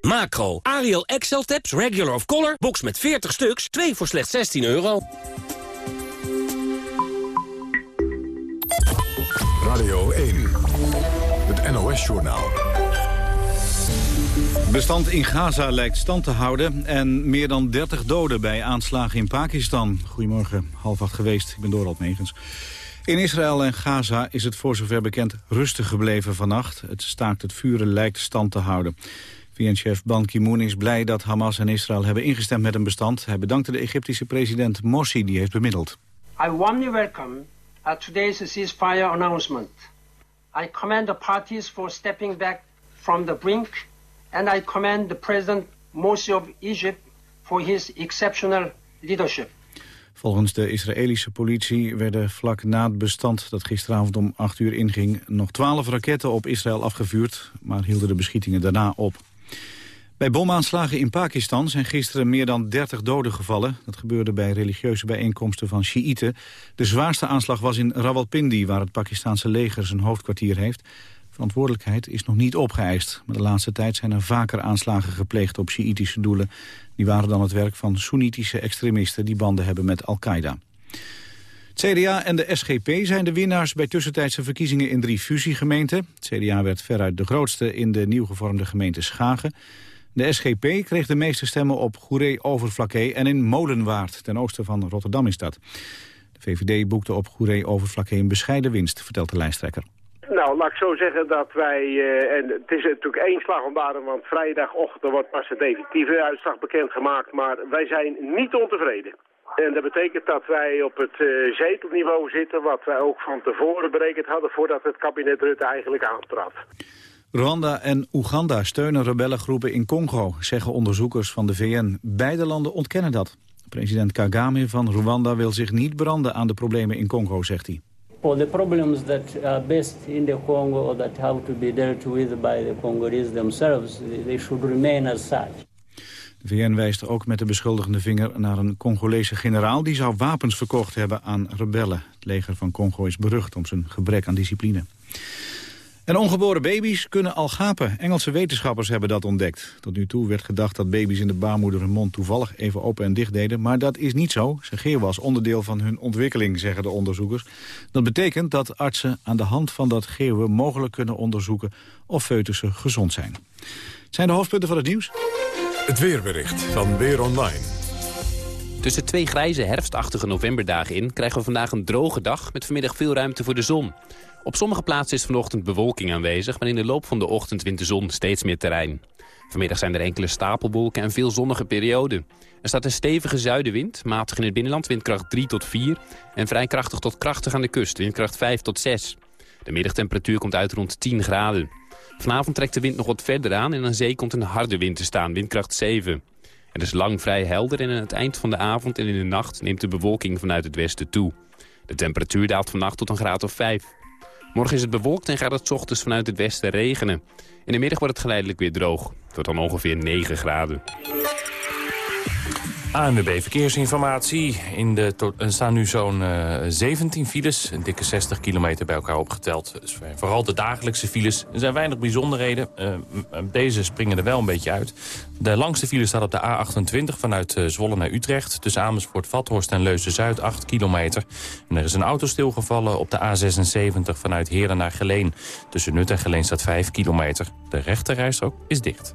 Macro, Ariel Excel Tabs, regular of color, box met 40 stuks, 2 voor slechts 16 euro.
Radio 1, het NOS-journaal.
Bestand in Gaza lijkt stand te houden en meer dan 30 doden bij aanslagen in Pakistan. Goedemorgen, half acht geweest, ik ben Dorald Megens. In Israël en Gaza is het voor zover bekend rustig gebleven vannacht. Het staakt het vuren lijkt stand te houden. VN-chef Ban Ki-moon is blij dat Hamas en Israël hebben ingestemd met een bestand. Hij bedankte de Egyptische president Morsi die heeft bemiddeld.
I warmly welcome today's ceasefire announcement. I commend the parties for stepping back from the brink and I commend the president Morsi of Egypt for his exceptional leadership.
Volgens de Israëlische politie werden vlak na het bestand dat gisteravond om 8 uur inging nog 12 raketten op Israël afgevuurd, maar hielden de beschietingen daarna op. Bij bomaanslagen in Pakistan zijn gisteren meer dan 30 doden gevallen. Dat gebeurde bij religieuze bijeenkomsten van Sjiïten. De zwaarste aanslag was in Rawalpindi, waar het Pakistanse leger zijn hoofdkwartier heeft. Verantwoordelijkheid is nog niet opgeëist. Maar de laatste tijd zijn er vaker aanslagen gepleegd op Sjiïtische doelen. Die waren dan het werk van Soenitische extremisten die banden hebben met Al-Qaeda. CDA en de SGP zijn de winnaars bij tussentijdse verkiezingen in drie fusiegemeenten. CDA werd veruit de grootste in de nieuw gevormde gemeente Schagen. De SGP kreeg de meeste stemmen op Goeree-Overflakkee en in Molenwaard, ten oosten van Rotterdam is dat. De VVD boekte op Goeree-Overflakkee een bescheiden winst, vertelt de lijsttrekker.
Nou, laat ik zo zeggen dat wij, uh, en het is natuurlijk één slag om baren, want vrijdagochtend wordt pas de definitieve uitslag bekendgemaakt, maar wij zijn niet ontevreden. En dat betekent dat wij op het uh, zetelniveau zitten, wat wij ook van tevoren berekend hadden voordat het kabinet Rutte eigenlijk aantrad.
Rwanda en Oeganda steunen rebellengroepen in Congo, zeggen onderzoekers van de VN. Beide landen ontkennen dat. President Kagame van Rwanda wil zich niet branden aan de problemen in Congo, zegt hij.
For the problems that are based in the Congo or that have to be dealt with by the Congolese themselves, they should remain as such.
De VN wijst ook met de beschuldigende vinger naar een Congolese generaal... die zou wapens verkocht hebben aan rebellen. Het leger van Congo is berucht om zijn gebrek aan discipline. En ongeboren baby's kunnen al gapen. Engelse wetenschappers hebben dat ontdekt. Tot nu toe werd gedacht dat baby's in de baarmoeder hun mond toevallig even open en dicht deden. Maar dat is niet zo. Ze was onderdeel van hun ontwikkeling, zeggen de onderzoekers. Dat betekent dat artsen aan de hand van dat geeuwen mogelijk kunnen onderzoeken of foetussen gezond zijn. Het zijn de hoofdpunten van het nieuws.
Het weerbericht van Weer Online.
Tussen twee grijze herfstachtige novemberdagen in krijgen we vandaag een droge dag met vanmiddag veel ruimte voor de zon. Op sommige plaatsen is vanochtend bewolking aanwezig... maar in de loop van de ochtend wint de zon steeds meer terrein. Vanmiddag zijn er enkele stapelwolken en veel zonnige perioden. Er staat een stevige zuidenwind, matig in het binnenland windkracht 3 tot 4... en vrij krachtig tot krachtig aan de kust, windkracht 5 tot 6. De middagtemperatuur komt uit rond 10 graden. Vanavond trekt de wind nog wat verder aan en aan zee komt een harde wind te staan, windkracht 7. Het is lang vrij helder en aan het eind van de avond en in de nacht neemt de bewolking vanuit het westen toe. De temperatuur daalt vannacht tot een graad of 5. Morgen is het bewolkt en gaat het ochtends vanuit het westen regenen. In de middag wordt het geleidelijk weer droog. Het wordt dan ongeveer 9 graden.
ANWB Verkeersinformatie. In de er staan nu zo'n 17 files, een dikke 60 kilometer bij elkaar opgeteld. Dus vooral de dagelijkse files. Er zijn weinig bijzonderheden. Uh, deze springen er wel een beetje uit. De langste file staat op de A28 vanuit uh, Zwolle naar Utrecht. Tussen Amersfoort, Vathorst en Leusden-Zuid 8 kilometer. Er is een auto stilgevallen op de A76 vanuit Heerlen naar Geleen. Tussen Nut en Geleen staat 5 kilometer. De rechterrijstrook is dicht.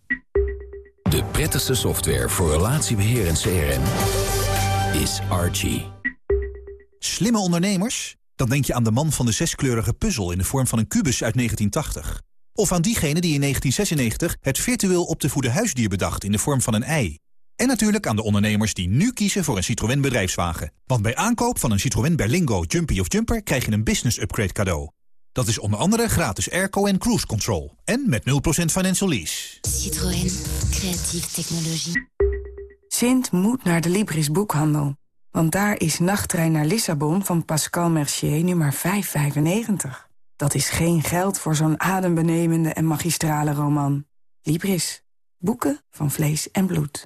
De prettigste software voor relatiebeheer en CRM is Archie.
Slimme ondernemers? Dan denk je aan de man van de zeskleurige puzzel in de vorm van een kubus uit 1980. Of aan diegene die in 1996 het virtueel op te voeden huisdier bedacht in de vorm van een ei. En natuurlijk aan de ondernemers die nu kiezen voor een Citroën bedrijfswagen. Want bij aankoop van een Citroën Berlingo, Jumpy of Jumper krijg je een business upgrade cadeau. Dat is onder andere gratis airco en cruise control. En met 0% financial lease.
Citroën. Creatieve technologie.
Sint moet naar de Libris boekhandel. Want daar is Nachttrein naar Lissabon van Pascal Mercier nu maar 5,95. Dat is geen geld voor zo'n adembenemende en magistrale roman. Libris. Boeken van vlees en bloed.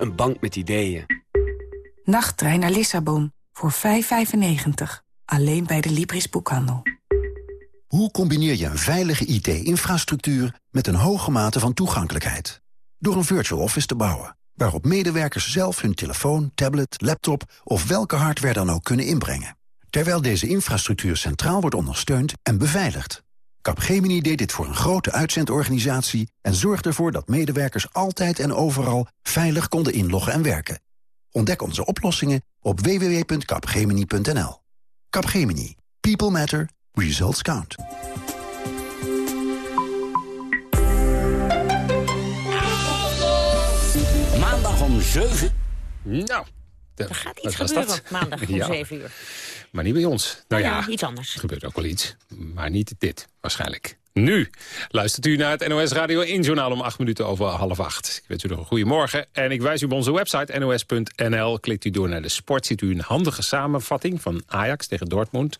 Een bank met ideeën.
Nachttrein naar Lissabon. Voor 5,95. Alleen bij de Libris boekhandel.
Hoe combineer je een veilige IT-infrastructuur... met een hoge mate van toegankelijkheid? Door een virtual office te bouwen. Waarop medewerkers zelf hun telefoon, tablet, laptop... of welke hardware dan ook kunnen inbrengen. Terwijl deze infrastructuur centraal wordt ondersteund en beveiligd. Capgemini deed dit voor een grote uitzendorganisatie... en zorgde ervoor dat medewerkers altijd en overal veilig konden inloggen en werken. Ontdek onze oplossingen op www.capgemini.nl. Capgemini. People matter. Results count.
Maandag om 7
Nou,
Er gaat iets gebeuren op maandag om
Ja.
7 uur.
Maar niet bij ons. Nou ja,
ja, iets anders.
Er gebeurt ook wel iets. Maar niet dit, waarschijnlijk. Nu luistert u naar het NOS Radio 1 journaal om 8 minuten over half 8. Ik wens u nog een goede morgen. En ik wijs u op onze website nos.nl. Klikt u door naar de sport, ziet u een handige samenvatting van Ajax tegen Dortmund.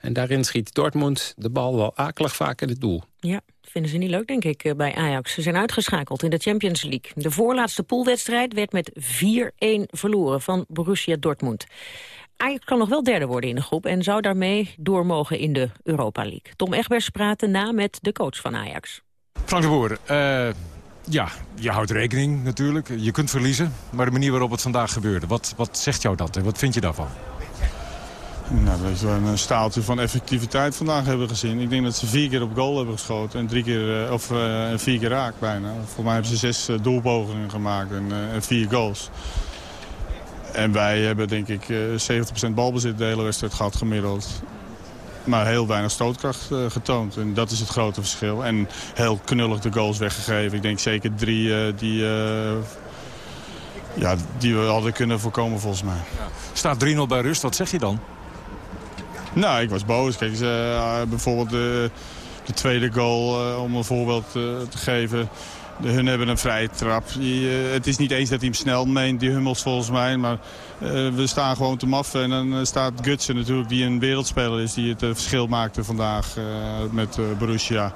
En daarin schiet Dortmund de bal wel akelig vaak in het doel.
Ja, vinden ze niet leuk, denk ik, eh, bij Ajax. Ze zijn uitgeschakeld in de Champions League. De voorlaatste poolwedstrijd werd met 4-1 verloren van Borussia Dortmund. Ajax kan nog wel derde worden in de groep... en zou daarmee door mogen in de Europa League. Tom Egbers praatte na met de coach van Ajax.
Frank de Boer, eh, ja, je houdt rekening natuurlijk. Je kunt verliezen, maar de manier waarop het vandaag gebeurde... wat, wat zegt jou dat en wat vind je daarvan?
Nou, dat we een staaltje van effectiviteit vandaag hebben gezien. Ik denk dat ze vier keer op goal hebben geschoten en drie keer, eh, of, eh, vier keer raak bijna. Voor mij hebben ze zes eh, doelpogingen gemaakt en, en vier goals. En wij hebben denk ik eh, 70% balbezit de hele wedstrijd gehad gemiddeld. Maar heel weinig stootkracht getoond. En dat is het grote verschil. En heel knullig de goals weggegeven. Ik denk zeker drie die, ja, die we hadden kunnen voorkomen volgens mij.
Staat 3-0 bij rust, wat zeg je dan?
Nou, ik was boos. Kijk, ze, eh, bijvoorbeeld de, de tweede goal, eh, om een voorbeeld eh, te geven... De, hun hebben een vrije trap. Je, het is niet eens dat hij hem snel meent, die Hummels volgens mij. Maar we staan gewoon te maffen. En dan staat Gutsen natuurlijk, die een wereldspeler is... die het verschil maakte vandaag met Borussia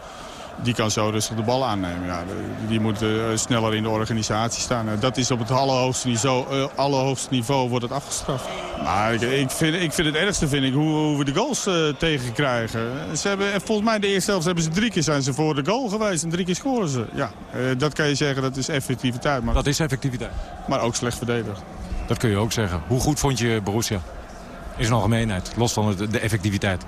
die kan zo rustig de bal aannemen. Ja, die moet uh, sneller in de organisatie staan. dat is op het allerhoogste niveau, uh, allerhoogste niveau wordt het afgestraft. Maar ik, ik, vind, ik vind het ergste vind ik hoe, hoe we de goals uh, tegenkrijgen. Ze hebben, volgens mij de eerste helft hebben ze drie keer zijn ze voor de goal geweest en drie keer scoren ze. Ja, dat kan je zeggen, dat is effectiviteit. Maar,
dat is effectiviteit.
Maar ook slecht verdedigd.
Dat kun je ook zeggen. Hoe goed vond je Borussia? Is een algemeenheid, los van de effectiviteit.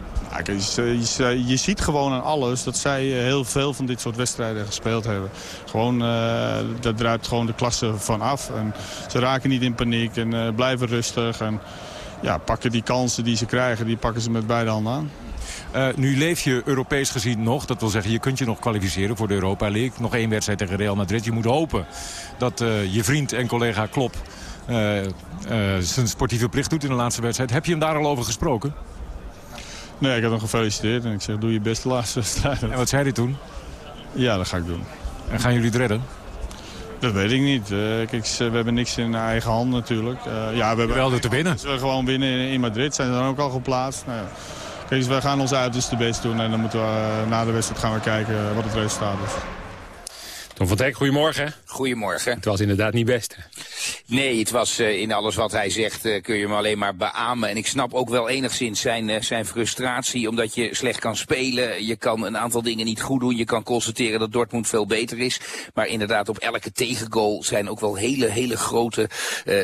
Je, ziet gewoon aan alles dat zij eh, heel veel van dit soort wedstrijden gespeeld hebben. Gewoon, uh, dat druipt gewoon de klasse van af. En ze raken niet in paniek en uh, blijven rustig. En ja, pakken die kansen die ze krijgen, die pakken ze met beide handen aan.
Nu leef je Europees gezien nog. Dat wil zeggen, je kunt je nog kwalificeren voor de Europa League. Nog één wedstrijd tegen Real Madrid. Je moet hopen dat je vriend en collega Klop zijn sportieve plicht doet in de laatste wedstrijd. Heb je hem daar al over gesproken?
Nee, ik heb hem gefeliciteerd en ik zeg doe je best de laatste wedstrijd.
En wat zei hij toen?
Ja, dat ga ik doen.
En gaan jullie het redden?
Dat weet ik niet. Uh, kijk, we hebben niks in eigen hand natuurlijk. Uh, ja, we hebben
wel te winnen.
Als we gewoon winnen in Madrid zijn ze dan ook al geplaatst. Nou ja. Kijk, dus we gaan ons uit dus de best doen en dan moeten we uh, na de wedstrijd gaan we kijken wat het resultaat is.
Tom van Dijk, goedemorgen.
Goedemorgen.
Het was inderdaad niet best.
Nee, het was uh, in alles wat hij zegt uh, kun je hem alleen maar beamen. En ik snap ook wel enigszins zijn, uh, zijn frustratie, omdat je slecht kan spelen. Je kan een aantal dingen niet goed doen. Je kan constateren dat Dortmund veel beter is. Maar inderdaad, op elke tegengoal zijn ook wel hele, hele grote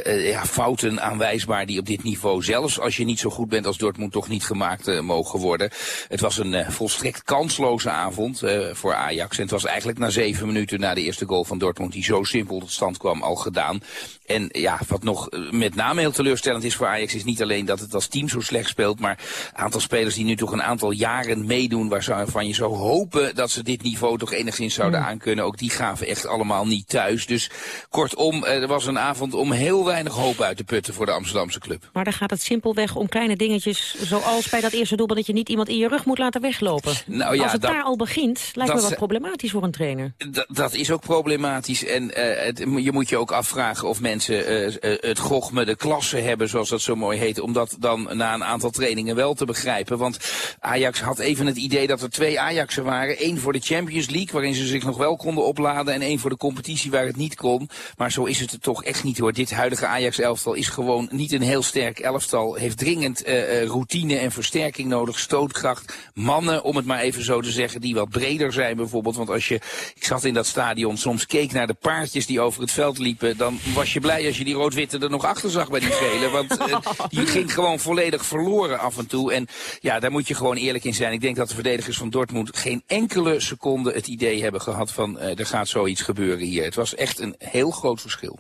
ja, fouten aanwijsbaar die op dit niveau, zelfs als je niet zo goed bent als Dortmund, toch niet gemaakt mogen worden. Het was een volstrekt kansloze avond voor Ajax. En het was eigenlijk na zeven minuten na de eerste goal van Dortmund, die zo simpel tot stand kwam, al gedaan. En ja, wat nog eh, met name heel teleurstellend is voor Ajax... is niet alleen dat het als team zo slecht speelt... maar aantal spelers die nu toch een aantal jaren meedoen... waarvan je zou hopen dat ze dit niveau toch enigszins zouden mm. aankunnen... ook die gaven echt allemaal niet thuis. Dus kortom, eh, er was een avond om heel weinig hoop uit te putten... voor de Amsterdamse club.
Maar dan gaat het simpelweg om kleine dingetjes... zoals bij dat eerste doelpunt dat je niet iemand in je rug moet laten weglopen. Nou ja, als het daar al begint, lijkt me wat problematisch voor een trainer.
Dat is ook problematisch. En het, je moet je ook afvragen of mensen uh, het gochme, de klasse hebben, zoals dat zo mooi heet. Om dat dan na een aantal trainingen wel te begrijpen. Want Ajax had even het idee dat er twee Ajaxen waren. Eén voor de Champions League, waarin ze zich nog wel konden opladen. En één voor de competitie waar het niet kon. Maar zo is het er toch echt niet hoor. Dit huidige Ajax-elftal is gewoon niet een heel sterk elftal. Heeft dringend routine en versterking nodig. Stootkracht. Mannen, om het maar even zo te zeggen, die wat breder zijn bijvoorbeeld. Want als je, ik zat in dat stadion, soms keek naar de paardjes die over het veld liepen. Dan was je blij als je die rood-witte er nog achter zag bij die gele. Want uh, die ging gewoon volledig verloren af en toe. En ja, daar moet je gewoon eerlijk in zijn. Ik denk dat de verdedigers van Dortmund geen enkele seconde het idee hebben gehad van uh, er gaat zoiets gebeuren hier. Het was echt een heel groot verschil.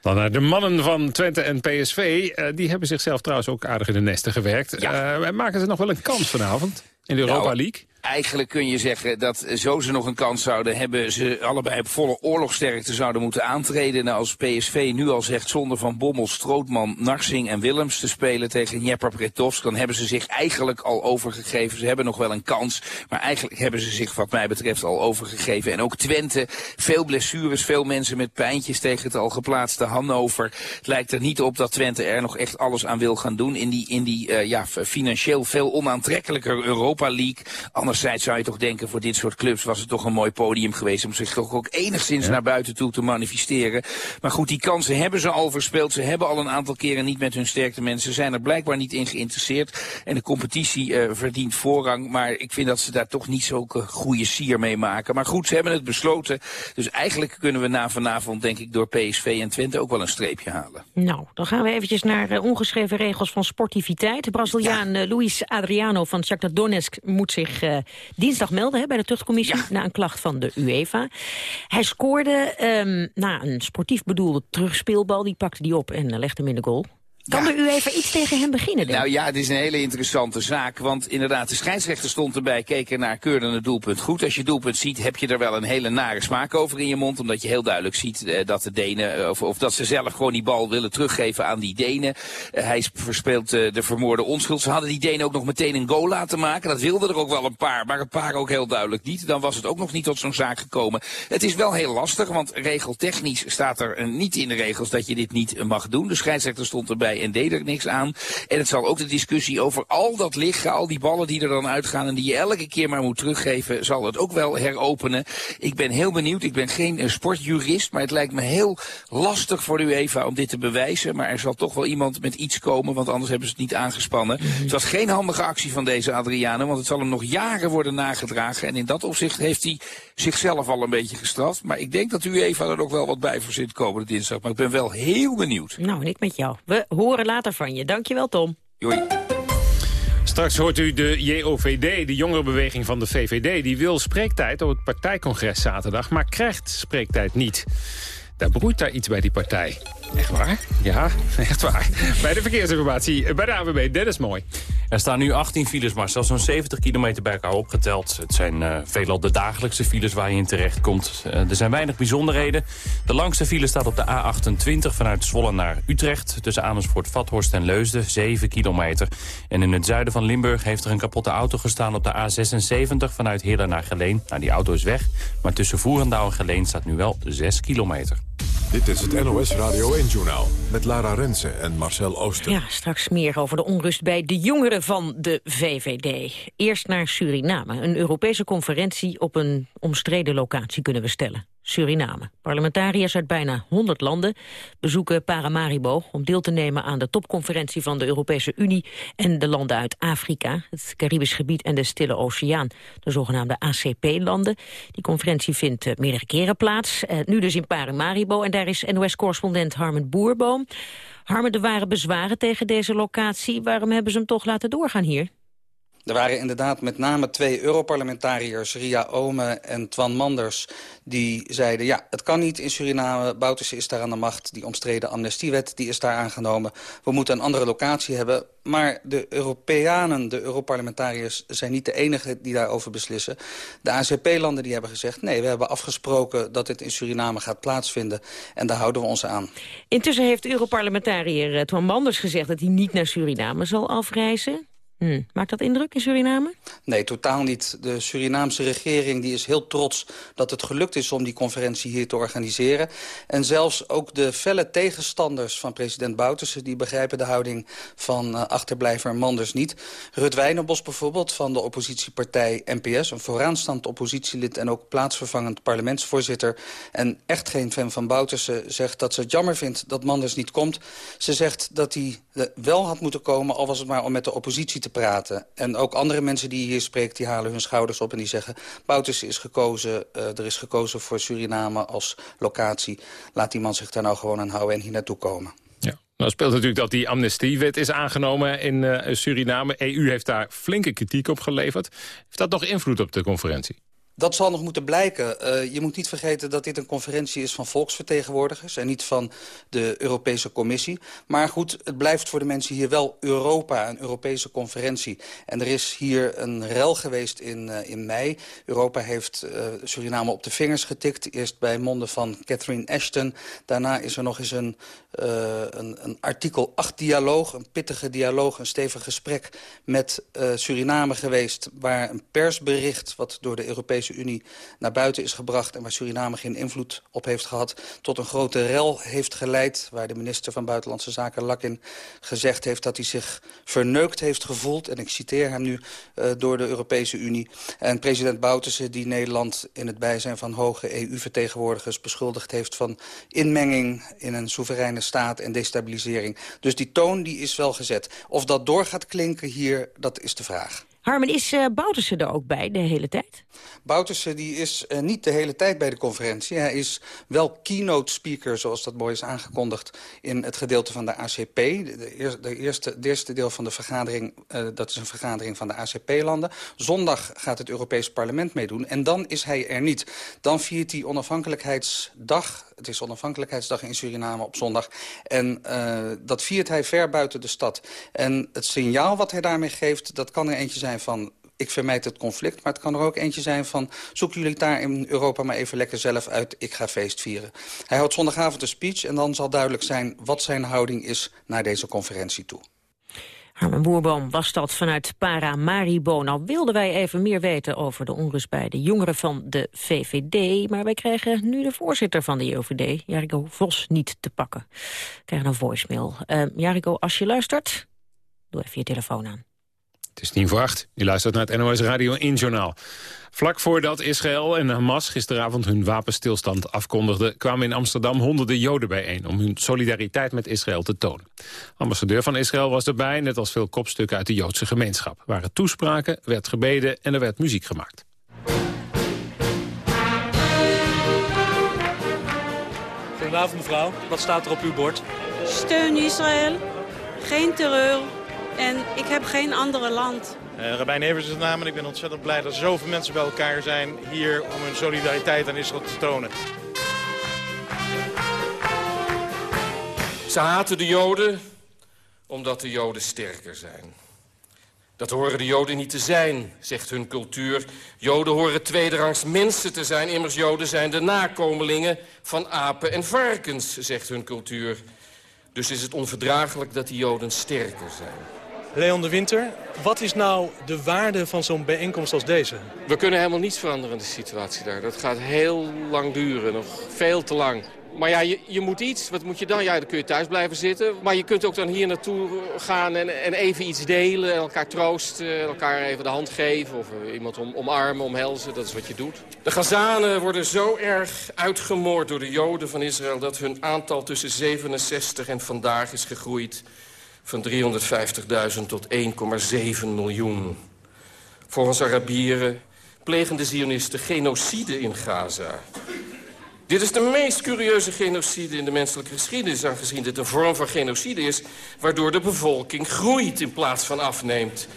Dan naar de mannen van Twente en PSV. Uh, die hebben zichzelf trouwens ook aardig in de nesten gewerkt. Ja. maken ze nog wel een kans vanavond in de Europa nou, League?
Eigenlijk kun je zeggen dat zo ze nog een kans zouden hebben... ze allebei op volle oorlogsterkte zouden moeten aantreden. Nou, als PSV nu al zegt zonder Van Bommel, Strootman, Narsing en Willems te spelen tegen Dnepropetrovsk... dan hebben ze zich eigenlijk al overgegeven. Ze hebben nog wel een kans, maar eigenlijk hebben ze zich wat mij betreft al overgegeven. En ook Twente, veel blessures, veel mensen met pijntjes tegen het al geplaatste Hannover. Het lijkt er niet op dat Twente er nog echt alles aan wil gaan doen... in die, in die uh, ja, financieel veel onaantrekkelijker Europa League anderzijds zou je toch denken, voor dit soort clubs was het toch een mooi podium geweest om zich toch ook enigszins naar buiten toe te manifesteren. Maar goed, die kansen hebben ze al verspeeld. Ze hebben al een aantal keren niet met hun sterkte mensen. Ze zijn er blijkbaar niet in geïnteresseerd. En de competitie uh, verdient voorrang. Maar ik vind dat ze daar toch niet zulke goede sier mee maken. Maar goed, ze hebben het besloten. Dus eigenlijk kunnen we na vanavond, denk ik, door PSV en Twente ook wel een streepje halen.
Nou, dan gaan we eventjes naar uh, ongeschreven regels van sportiviteit. De Braziliaan ja. uh, Luis Adriano van Shakhtar Donetsk moet zich uh, dinsdag melden hè, bij de tuchtcommissie... Ja. na een klacht van de UEFA. Hij scoorde um, na een sportief bedoelde terugspeelbal. Die pakte die op en legde hem in de goal. Kan er u even iets tegen hem beginnen? Dan?
Nou ja, het is een hele interessante zaak. Want inderdaad, de scheidsrechter stond erbij, keek naar, keurde het doelpunt goed. Als je doelpunt ziet, heb je er wel een hele nare smaak over in je mond. Omdat je heel duidelijk ziet eh, dat de Denen, eh, of, of, dat ze zelf gewoon die bal willen teruggeven aan die Denen. Uh, hij verspeelt uh, de vermoorde onschuld. Ze hadden die Denen ook nog meteen een goal laten maken. Dat wilden er ook wel een paar, maar een paar ook heel duidelijk niet. Dan was het ook nog niet tot zo'n zaak gekomen. Het is wel heel lastig, want regeltechnisch staat er niet in de regels dat je dit niet mag doen. De scheidsrechter stond erbij en deed er niks aan. En het zal ook de discussie over al dat liggen, al die ballen die er dan uitgaan en die je elke keer maar moet teruggeven, zal het ook wel heropenen. Ik ben heel benieuwd, ik ben geen uh, sportjurist, maar het lijkt me heel lastig voor de UEFA om dit te bewijzen. Maar er zal toch wel iemand met iets komen, want anders hebben ze het niet aangespannen. Mm -hmm. Het was geen handige actie van deze Adriano, want het zal hem nog jaren worden nagedragen. En in dat opzicht heeft hij zichzelf al een beetje gestraft. Maar ik denk dat UEFA er ook wel wat bij verzint komende dinsdag. Maar ik ben wel heel benieuwd.
Nou, en ik met jou. We horen later van je. Dankjewel, Tom.
Doei.
Straks hoort u de JOVD, de jongerenbeweging van de VVD. Die wil spreektijd op het partijcongres zaterdag, maar krijgt spreektijd niet. Daar broeit daar iets bij die partij. Echt waar? Ja, echt waar. Bij de verkeersinformatie, bij de AWB, Dennis Mooi.
Er staan nu 18 files, maar zelfs zo'n 70 kilometer bij elkaar opgeteld. Het zijn uh, veelal de dagelijkse files waar je in terecht komt. Uh, er zijn weinig bijzonderheden. De langste file staat op de A28 vanuit Zwolle naar Utrecht. Tussen Amersfoort, Vathorst en Leusden, 7 kilometer. En in het zuiden van Limburg heeft er een kapotte auto gestaan op de A76 vanuit Heerlen naar Geleen. Nou, die auto is weg, maar tussen Voerendaal en Geleen staat nu wel 6 kilometer.
Dit is het NOS Radio 1-journaal met Lara Rensen en Marcel Ooster.
Ja, straks meer over de onrust bij de jongeren van de VVD. Eerst naar Suriname. Een Europese conferentie op een omstreden locatie kunnen we stellen. Suriname. Parlementariërs uit bijna 100 landen bezoeken Paramaribo... om deel te nemen aan de topconferentie van de Europese Unie... en de landen uit Afrika, het Caribisch gebied en de Stille Oceaan. De zogenaamde ACP-landen. Die conferentie vindt meerdere keren plaats. Eh, nu dus in Paramaribo. En daar is NOS-correspondent Harmen Boerboom. Harmen, er waren bezwaren tegen deze locatie. Waarom hebben ze hem toch laten doorgaan hier?
Er waren inderdaad met name twee Europarlementariërs, Ria Ome en Twan Manders, die zeiden, ja, het kan niet in Suriname, Bouterse is daar aan de macht, die omstreden amnestiewet, die is daar aangenomen. We moeten een andere locatie hebben, maar de Europeanen, de Europarlementariërs, zijn niet de enigen die daarover beslissen. De ACP-landen die hebben gezegd, nee, we hebben afgesproken dat dit in Suriname gaat plaatsvinden en daar houden we ons aan.
Intussen heeft Europarlementariër Twan Manders gezegd dat hij niet naar Suriname zal afreizen. Hmm. Maakt dat indruk in Suriname?
Nee, totaal niet. De Surinaamse regering die is heel trots dat het gelukt is om die conferentie hier te organiseren. En zelfs ook de felle tegenstanders van president Bouterse... die begrijpen de houding van uh, achterblijver Manders niet. Rut Wijnenbos bijvoorbeeld van de oppositiepartij NPS... een vooraanstaand oppositielid en ook plaatsvervangend parlementsvoorzitter... en echt geen fan van Bouterse zegt dat ze het jammer vindt dat Manders niet komt. Ze zegt dat hij uh, wel had moeten komen, al was het maar om met de oppositie te praten. En ook andere mensen die hier spreekt, die halen hun schouders op en die zeggen... Bouterse is gekozen, uh, er is gekozen voor Suriname als locatie. Laat die man zich daar nou gewoon aan houden en hier naartoe komen.
Ja. Nou speelt natuurlijk dat die amnestiewet is aangenomen in uh, Suriname. EU heeft daar flinke kritiek op geleverd. Heeft dat nog invloed op de conferentie?
Dat zal nog moeten blijken. Uh, je moet niet vergeten dat dit een conferentie is van volksvertegenwoordigers... en niet van de Europese Commissie. Maar goed, het blijft voor de mensen hier wel Europa, een Europese conferentie. En er is hier een rel geweest in, uh, in mei. Europa heeft uh, Suriname op de vingers getikt. Eerst bij monden van Catherine Ashton. Daarna is er nog eens een, een, een artikel 8-dialoog, een pittige dialoog... een stevig gesprek met Suriname geweest... waar een persbericht, wat door de Europese Unie naar buiten is gebracht... en waar Suriname geen invloed op heeft gehad... tot een grote rel heeft geleid... waar de minister van Buitenlandse Zaken Lakin gezegd heeft... dat hij zich verneukt heeft gevoeld, en ik citeer hem nu... Uh, door de Europese Unie. En president Bouterse, die Nederland in het bijzijn van hoge EU-vertegenwoordigers... beschuldigd heeft van inmenging in een soevereine staat en destabilisering. Dus die toon die is wel gezet. Of dat door gaat klinken hier, dat is de vraag.
Harmen, is uh, Bouterse er ook bij de hele tijd?
Bouterse die is uh, niet de hele tijd bij de conferentie. Hij is wel keynote speaker, zoals dat mooi is aangekondigd... in het gedeelte van de ACP. De, eerste, de eerste, de eerste deel van de vergadering, uh, dat is een vergadering van de ACP-landen. Zondag gaat het Europees Parlement meedoen. En dan is hij er niet. Dan viert hij onafhankelijkheidsdag Het is onafhankelijkheidsdag in Suriname op zondag. En uh, dat viert hij ver buiten de stad. En het signaal wat hij daarmee geeft, dat kan er eentje zijn van ik vermijd het conflict. Maar het kan er ook eentje zijn van... zoek jullie daar in Europa maar even lekker zelf uit. Ik ga feest vieren. Hij houdt zondagavond een speech en dan zal duidelijk zijn... wat zijn houding is naar deze conferentie toe.
Harmen Boerboom was dat vanuit Paramaribo. Nou wilden wij even meer weten over de onrust bij de jongeren van de VVD. Maar wij krijgen nu de voorzitter van de JOVD, Jariko Vos, niet te pakken. We krijgen een voicemail. Uh, Jariko, als je luistert, doe even je telefoon aan.
Het is tien voor acht. U luistert naar het NOS Radio 1 Journaal. Vlak voordat Israël en Hamas gisteravond hun wapenstilstand afkondigden... kwamen in Amsterdam honderden Joden bijeen... om hun solidariteit met Israël te tonen. Ambassadeur van Israël was erbij, net als veel kopstukken uit de Joodse gemeenschap. Er waren toespraken, werd gebeden en er werd muziek gemaakt.
Goedenavond mevrouw, wat staat er op uw bord?
Steun Israël, geen terreur, en ik heb geen andere land.
Uh, Rabijn Evers is de naam en ik ben ontzettend blij dat zoveel mensen bij elkaar zijn hier om hun solidariteit aan Israël te tonen.
Ze haten de Joden omdat de Joden sterker zijn. Dat horen de Joden niet te zijn, zegt hun cultuur. Joden horen tweederangs mensen te zijn. Immers Joden zijn de nakomelingen van apen en varkens, zegt hun cultuur. Dus is het onverdraaglijk dat die Joden sterker zijn.
Leon de Winter, wat is nou de waarde van zo'n bijeenkomst als deze?
We kunnen helemaal niets veranderen in de situatie daar. Dat gaat heel lang duren, nog veel te lang. Maar ja, je, je moet iets. Wat moet je dan? Ja, dan kun je thuis blijven zitten. Maar je kunt ook dan hier naartoe gaan en, en even iets delen. En elkaar troosten, elkaar even de hand geven. Of iemand om, omarmen, omhelzen. Dat is wat je doet. De Gazanen worden zo erg uitgemoord door de Joden van Israël... dat hun aantal tussen 67 en vandaag is gegroeid van 350.000 tot 1,7 miljoen. Volgens Arabieren plegen de Zionisten genocide in Gaza. Dit is de meest curieuze genocide in de menselijke geschiedenis... aangezien dit een vorm van genocide is... waardoor de bevolking groeit in plaats van afneemt.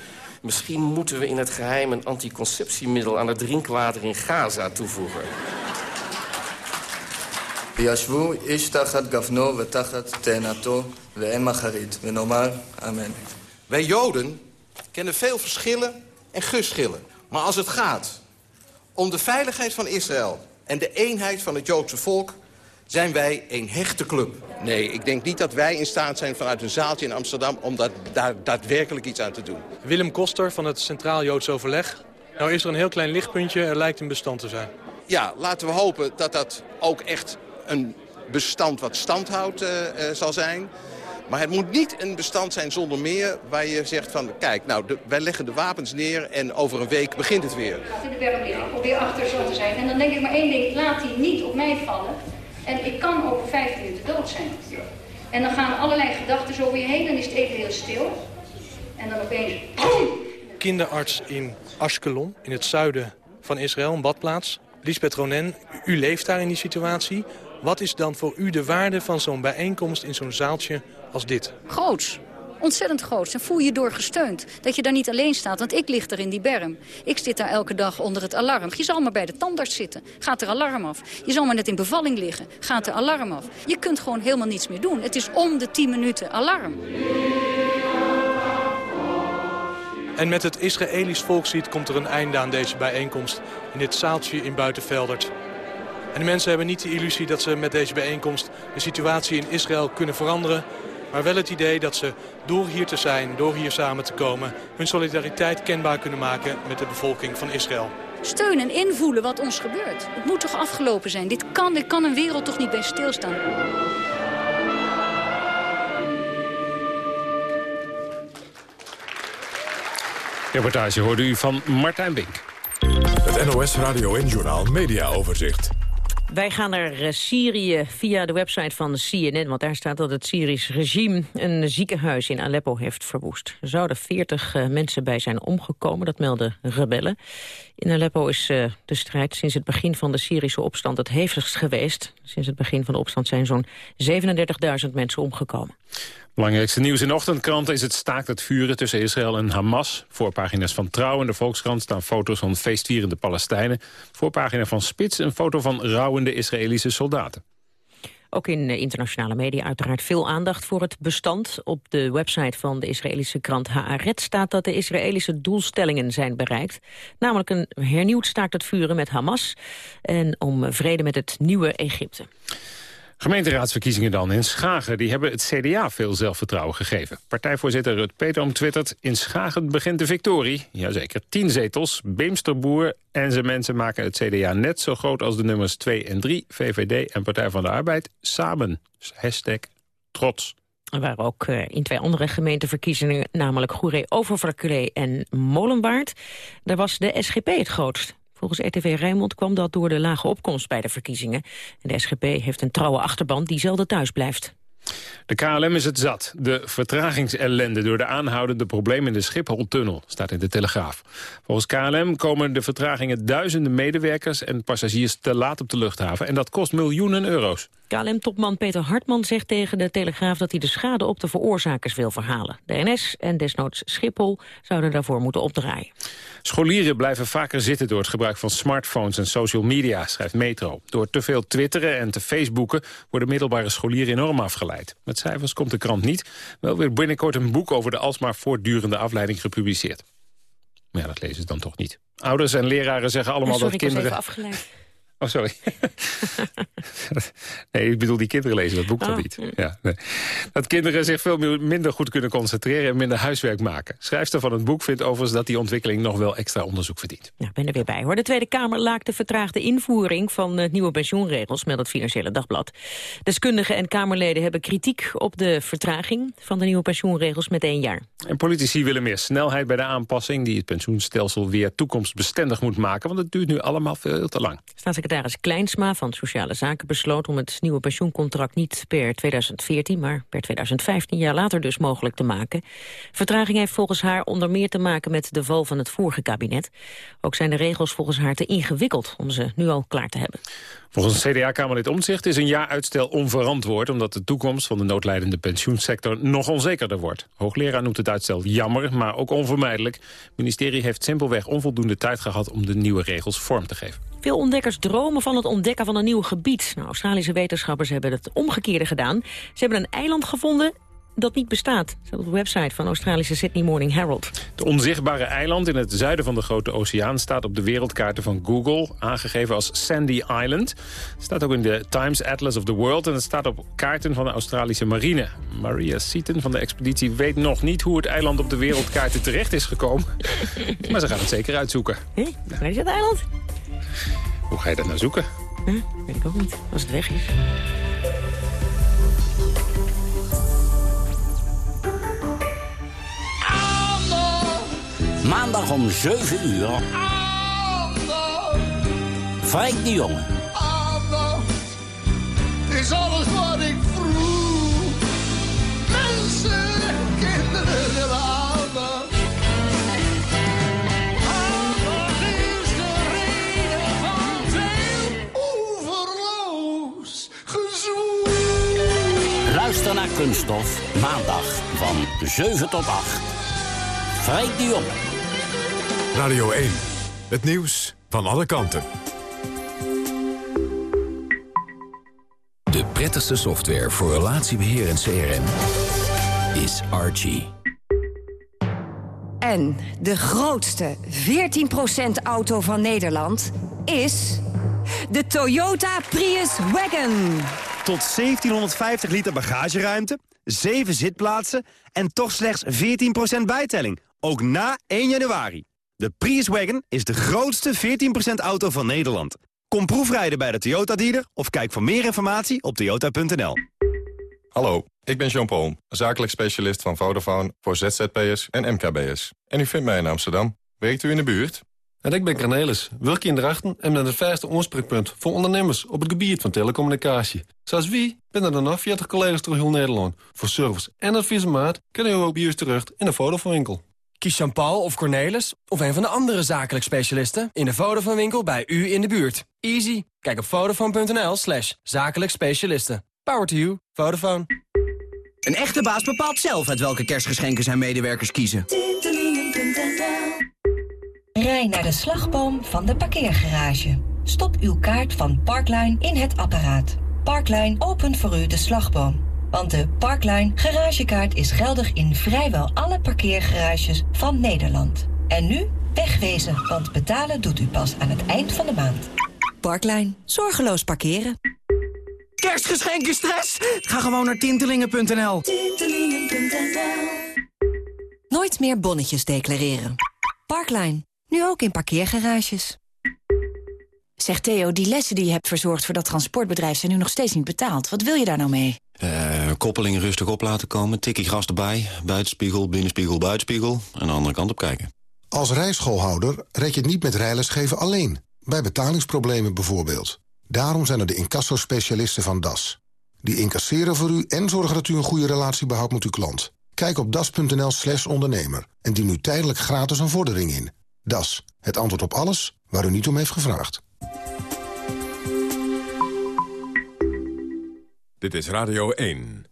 Misschien moeten we in het geheim een anticonceptiemiddel... aan het drinkwater in Gaza toevoegen
וישבו איש תחת גפנו ותחת תאנתו ואין מחרית, ונאמר amen.
Wij Joden kennen veel verschillen en geschillen. Maar als het gaat om de veiligheid van Israël en de eenheid van het Joodse volk zijn wij een hechte club. Nee, ik denk niet dat wij in staat zijn vanuit een zaaltje in Amsterdam... om dat, daar daadwerkelijk iets aan te doen.
Willem Koster van het Centraal Joods Overleg. Nou is er een heel klein lichtpuntje, er lijkt een bestand te zijn.
Ja, laten we hopen dat dat ook echt een bestand wat standhoudt uh, uh, zal zijn. Maar het moet niet een bestand zijn zonder meer waar je zegt van... kijk, nou, de, wij leggen de wapens neer en over een week begint het weer.
In de berm ik probeer achter zo te zijn. En dan denk ik maar één ding, laat die niet op mij vallen. En ik kan over vijf minuten dood zijn. En dan gaan allerlei gedachten over je heen, dan is het even heel stil. En dan opeens...
Kinderarts in Ashkelon, in het zuiden van Israël, een badplaats. Lisbeth Ronen, u leeft daar in die situatie. Wat is dan voor u de waarde van zo'n bijeenkomst in zo'n zaaltje als dit?
Groots. Ontzettend groots. En voel je door gesteund. Dat je daar niet alleen staat, want ik lig er in die berm. Ik zit daar elke dag onder het alarm. Je zal maar bij de tandarts zitten. Gaat er alarm af. Je zal maar net in bevalling liggen. Gaat er alarm af. Je kunt gewoon helemaal niets meer doen. Het is om de 10 minuten alarm.
En met het Israëlisch volkslied komt er een einde aan deze bijeenkomst... in dit zaaltje in Buitenveldert. En de mensen hebben niet de illusie dat ze met deze bijeenkomst... de situatie in Israël kunnen veranderen... maar wel het idee dat ze door hier te zijn, door hier samen te komen... hun solidariteit kenbaar kunnen maken met de bevolking van Israël.
Steun en invoelen wat ons gebeurt. Het moet toch afgelopen zijn? Dit kan, dit kan een wereld toch niet bij stilstaan?
Reportage hoorde u van Martijn Bink.
Het NOS Radio en Journaal Media Overzicht.
Wij gaan naar eh, Syrië via de website van CNN... want daar staat dat het Syrisch regime een ziekenhuis in Aleppo heeft verwoest. Er zouden 40 uh, eh, mensen bij zijn omgekomen, dat melden rebellen. In Aleppo is uh, de strijd sinds het begin van de Syrische opstand het hevigst geweest. Sinds het begin van de opstand zijn zo'n 37.000 mensen omgekomen.
Belangrijkste nieuws in de ochtendkranten is het staakt het vuren tussen Israël en Hamas. Voorpagina's van Trouw en de Volkskrant staan foto's van feestvierende Palestijnen. Voorpagina van Spits een foto van rouwende Israëlische soldaten.
Ook in eh, internationale media uiteraard veel aandacht voor het bestand. Op de website van de Israëlische krant Haaretz staat dat de Israëlische doelstellingen zijn bereikt. Namelijk een hernieuwd staakt het vuren met Hamas en om vrede met het nieuwe Egypte.
Gemeenteraadsverkiezingen dan in Schagen. Die hebben het CDA veel zelfvertrouwen gegeven. Partijvoorzitter Rut Peterom twittert... in Schagen begint de victorie. Jazeker, tien zetels, Beemsterboer en zijn mensen maken het CDA net zo groot... als de nummers 2 en 3, VVD en Partij van de Arbeid, samen. Hashtag trots.
Er waren ook uh, in twee andere gemeenteverkiezingen... namelijk Goeree-Overvlakklee en Molenwaard. Daar was de SGP het grootst. Volgens RTV Rijnmond kwam dat door de lage opkomst bij de verkiezingen. En de SGP heeft een trouwe achterban die zelden thuis blijft.
De KLM is het zat. De vertragingsellende door de aanhoudende problemen in de Schipholtunnel, staat in de Telegraaf. Volgens KLM komen de vertragingen duizenden medewerkers en passagiers te laat op de luchthaven. En dat kost miljoenen euro's.
KLM-topman Peter Hartman zegt tegen de Telegraaf dat hij de schade op de veroorzakers wil verhalen. De NS en desnoods Schiphol zouden daarvoor moeten opdraaien.
Scholieren blijven vaker zitten door het gebruik van smartphones en social media, schrijft Metro. Door te veel twitteren en te facebooken worden middelbare scholieren enorm afgeleid. Met cijfers komt de krant niet. Wel weer binnenkort een boek over de alsmaar voortdurende afleiding gepubliceerd. Maar ja, dat lezen ze dan toch niet. Ouders en leraren zeggen allemaal
Sorry,
dat kinderen... Oh, sorry. nee, ik bedoel die kinderen lezen dat boek
Oh,
toch niet. Ja, nee. Dat kinderen zich veel minder goed kunnen concentreren... en minder huiswerk maken. Schrijfster van het boek vindt overigens dat die ontwikkeling... nog wel extra onderzoek verdient.
Ik ben er weer bij hoor. De Tweede Kamer laakt de vertraagde invoering van uh, nieuwe pensioenregels, meldt het Financiële Dagblad. Deskundigen en Kamerleden hebben kritiek op de vertraging van de nieuwe pensioenregels met één jaar.
En politici willen meer snelheid bij de aanpassing... die het pensioenstelsel weer toekomstbestendig moet maken... want het duurt nu allemaal veel te lang.
Staatssecretaris Kleinsma van Sociale Zaken besloot om het nieuwe pensioencontract niet per 2014, maar per 2015 jaar later dus mogelijk te maken. Vertraging heeft volgens haar onder meer te maken met de val van het vorige kabinet. Ook zijn de regels volgens haar te ingewikkeld om ze nu al klaar te hebben.
Volgens CDA-Kamerlid Omtzigt is een jaar uitstel onverantwoord... omdat de toekomst van de noodlijdende pensioensector nog onzekerder wordt. Hoogleraar noemt het uitstel jammer, maar ook onvermijdelijk. Het ministerie heeft simpelweg onvoldoende tijd gehad om de nieuwe regels vorm te geven.
Veel ontdekkers dromen van het ontdekken van een nieuw gebied. Nou, Australische wetenschappers hebben het omgekeerde gedaan. Ze hebben een eiland gevonden dat niet bestaat. Dat op de website van Australische Sydney Morning Herald.
Het onzichtbare eiland in het zuiden van de Grote Oceaan... staat op de wereldkaarten van Google, aangegeven als Sandy Island. Het staat ook in de Times Atlas of the World... en het staat op kaarten van de Australische marine. Maria Seaton van de expeditie weet nog niet... hoe het eiland op de wereldkaarten terecht is gekomen. maar ze gaan het zeker uitzoeken.
Hé, waar is het eiland?
Hoe ga je dat nou zoeken?
Huh? Weet ik ook niet, als het weg is.
Maandag om 7 uur. Frank de Jonge.
is alles wat ik vroeg. Mensen,
Luister naar Kunststof. Maandag van 7 tot 8. Frank de Jonge.
Radio 1. Het nieuws van alle kanten.
De prettigste software voor relatiebeheer en CRM is Archie.
En de grootste 14% auto van Nederland is de Toyota Prius Wagon.
Tot 1750 liter bagageruimte, 7 zitplaatsen en toch slechts 14% bijtelling. Ook na 1 januari. De Prius Wagon is de grootste 14% auto van Nederland. Kom proefrijden bij de Toyota dealer of kijk voor meer informatie op toyota.nl.
Hallo, ik ben Jean Paul, zakelijk specialist van Vodafone voor ZZP'ers en MKB'ers. En u vindt mij in Amsterdam. Werkt u in de buurt?
En ik ben Cornelis, werk in Drachten en ben het verste aanspreekpunt voor ondernemers op het gebied van telecommunicatie. Zoals wie ben er dan nog 40 collega's door heel Nederland. Voor service en adviesmaat kunnen u ook bij terecht in de Vodafone winkel.
Kies Jean-Paul of Cornelis of een van de andere zakelijk specialisten in de Vodafone winkel bij u in de buurt. Easy. Kijk op vodafone.nl slash zakelijk specialisten. Power to you. Vodafone.
Een echte baas bepaalt zelf uit welke kerstgeschenken zijn medewerkers kiezen.
Rij naar de slagboom van de parkeergarage. Stop uw kaart van Parkline in het apparaat. Parklijn opent voor u de slagboom. Want de Parklijn garagekaart is geldig in vrijwel alle parkeergarages van Nederland. En nu wegwezen, want betalen doet u pas aan het eind van de maand.
Parklijn. Zorgeloos parkeren.
Kerstgeschenken stress? Ga gewoon naar tintelingen.nl.
Nooit meer bonnetjes declareren. Parklijn. Nu ook in parkeergarages. Zeg Theo, die lessen die je hebt verzorgd voor dat transportbedrijf... zijn nu nog steeds niet betaald. Wat wil je daar nou mee?
Uh, koppeling rustig op laten komen, tikkie gras erbij... buitenspiegel, binnenspiegel, buitenspiegel... en de andere kant op kijken.
Als rijschoolhouder red je het niet met rijlesgeven alleen. Bij betalingsproblemen bijvoorbeeld. Daarom zijn er de incassospecialisten van DAS. Die incasseren voor u en zorgen dat u een goede relatie behoudt met uw klant. Kijk op das.nl slash ondernemer en dien nu tijdelijk gratis een vordering in. DAS, het antwoord op alles waar u niet om heeft gevraagd.
Dit is Radio 1.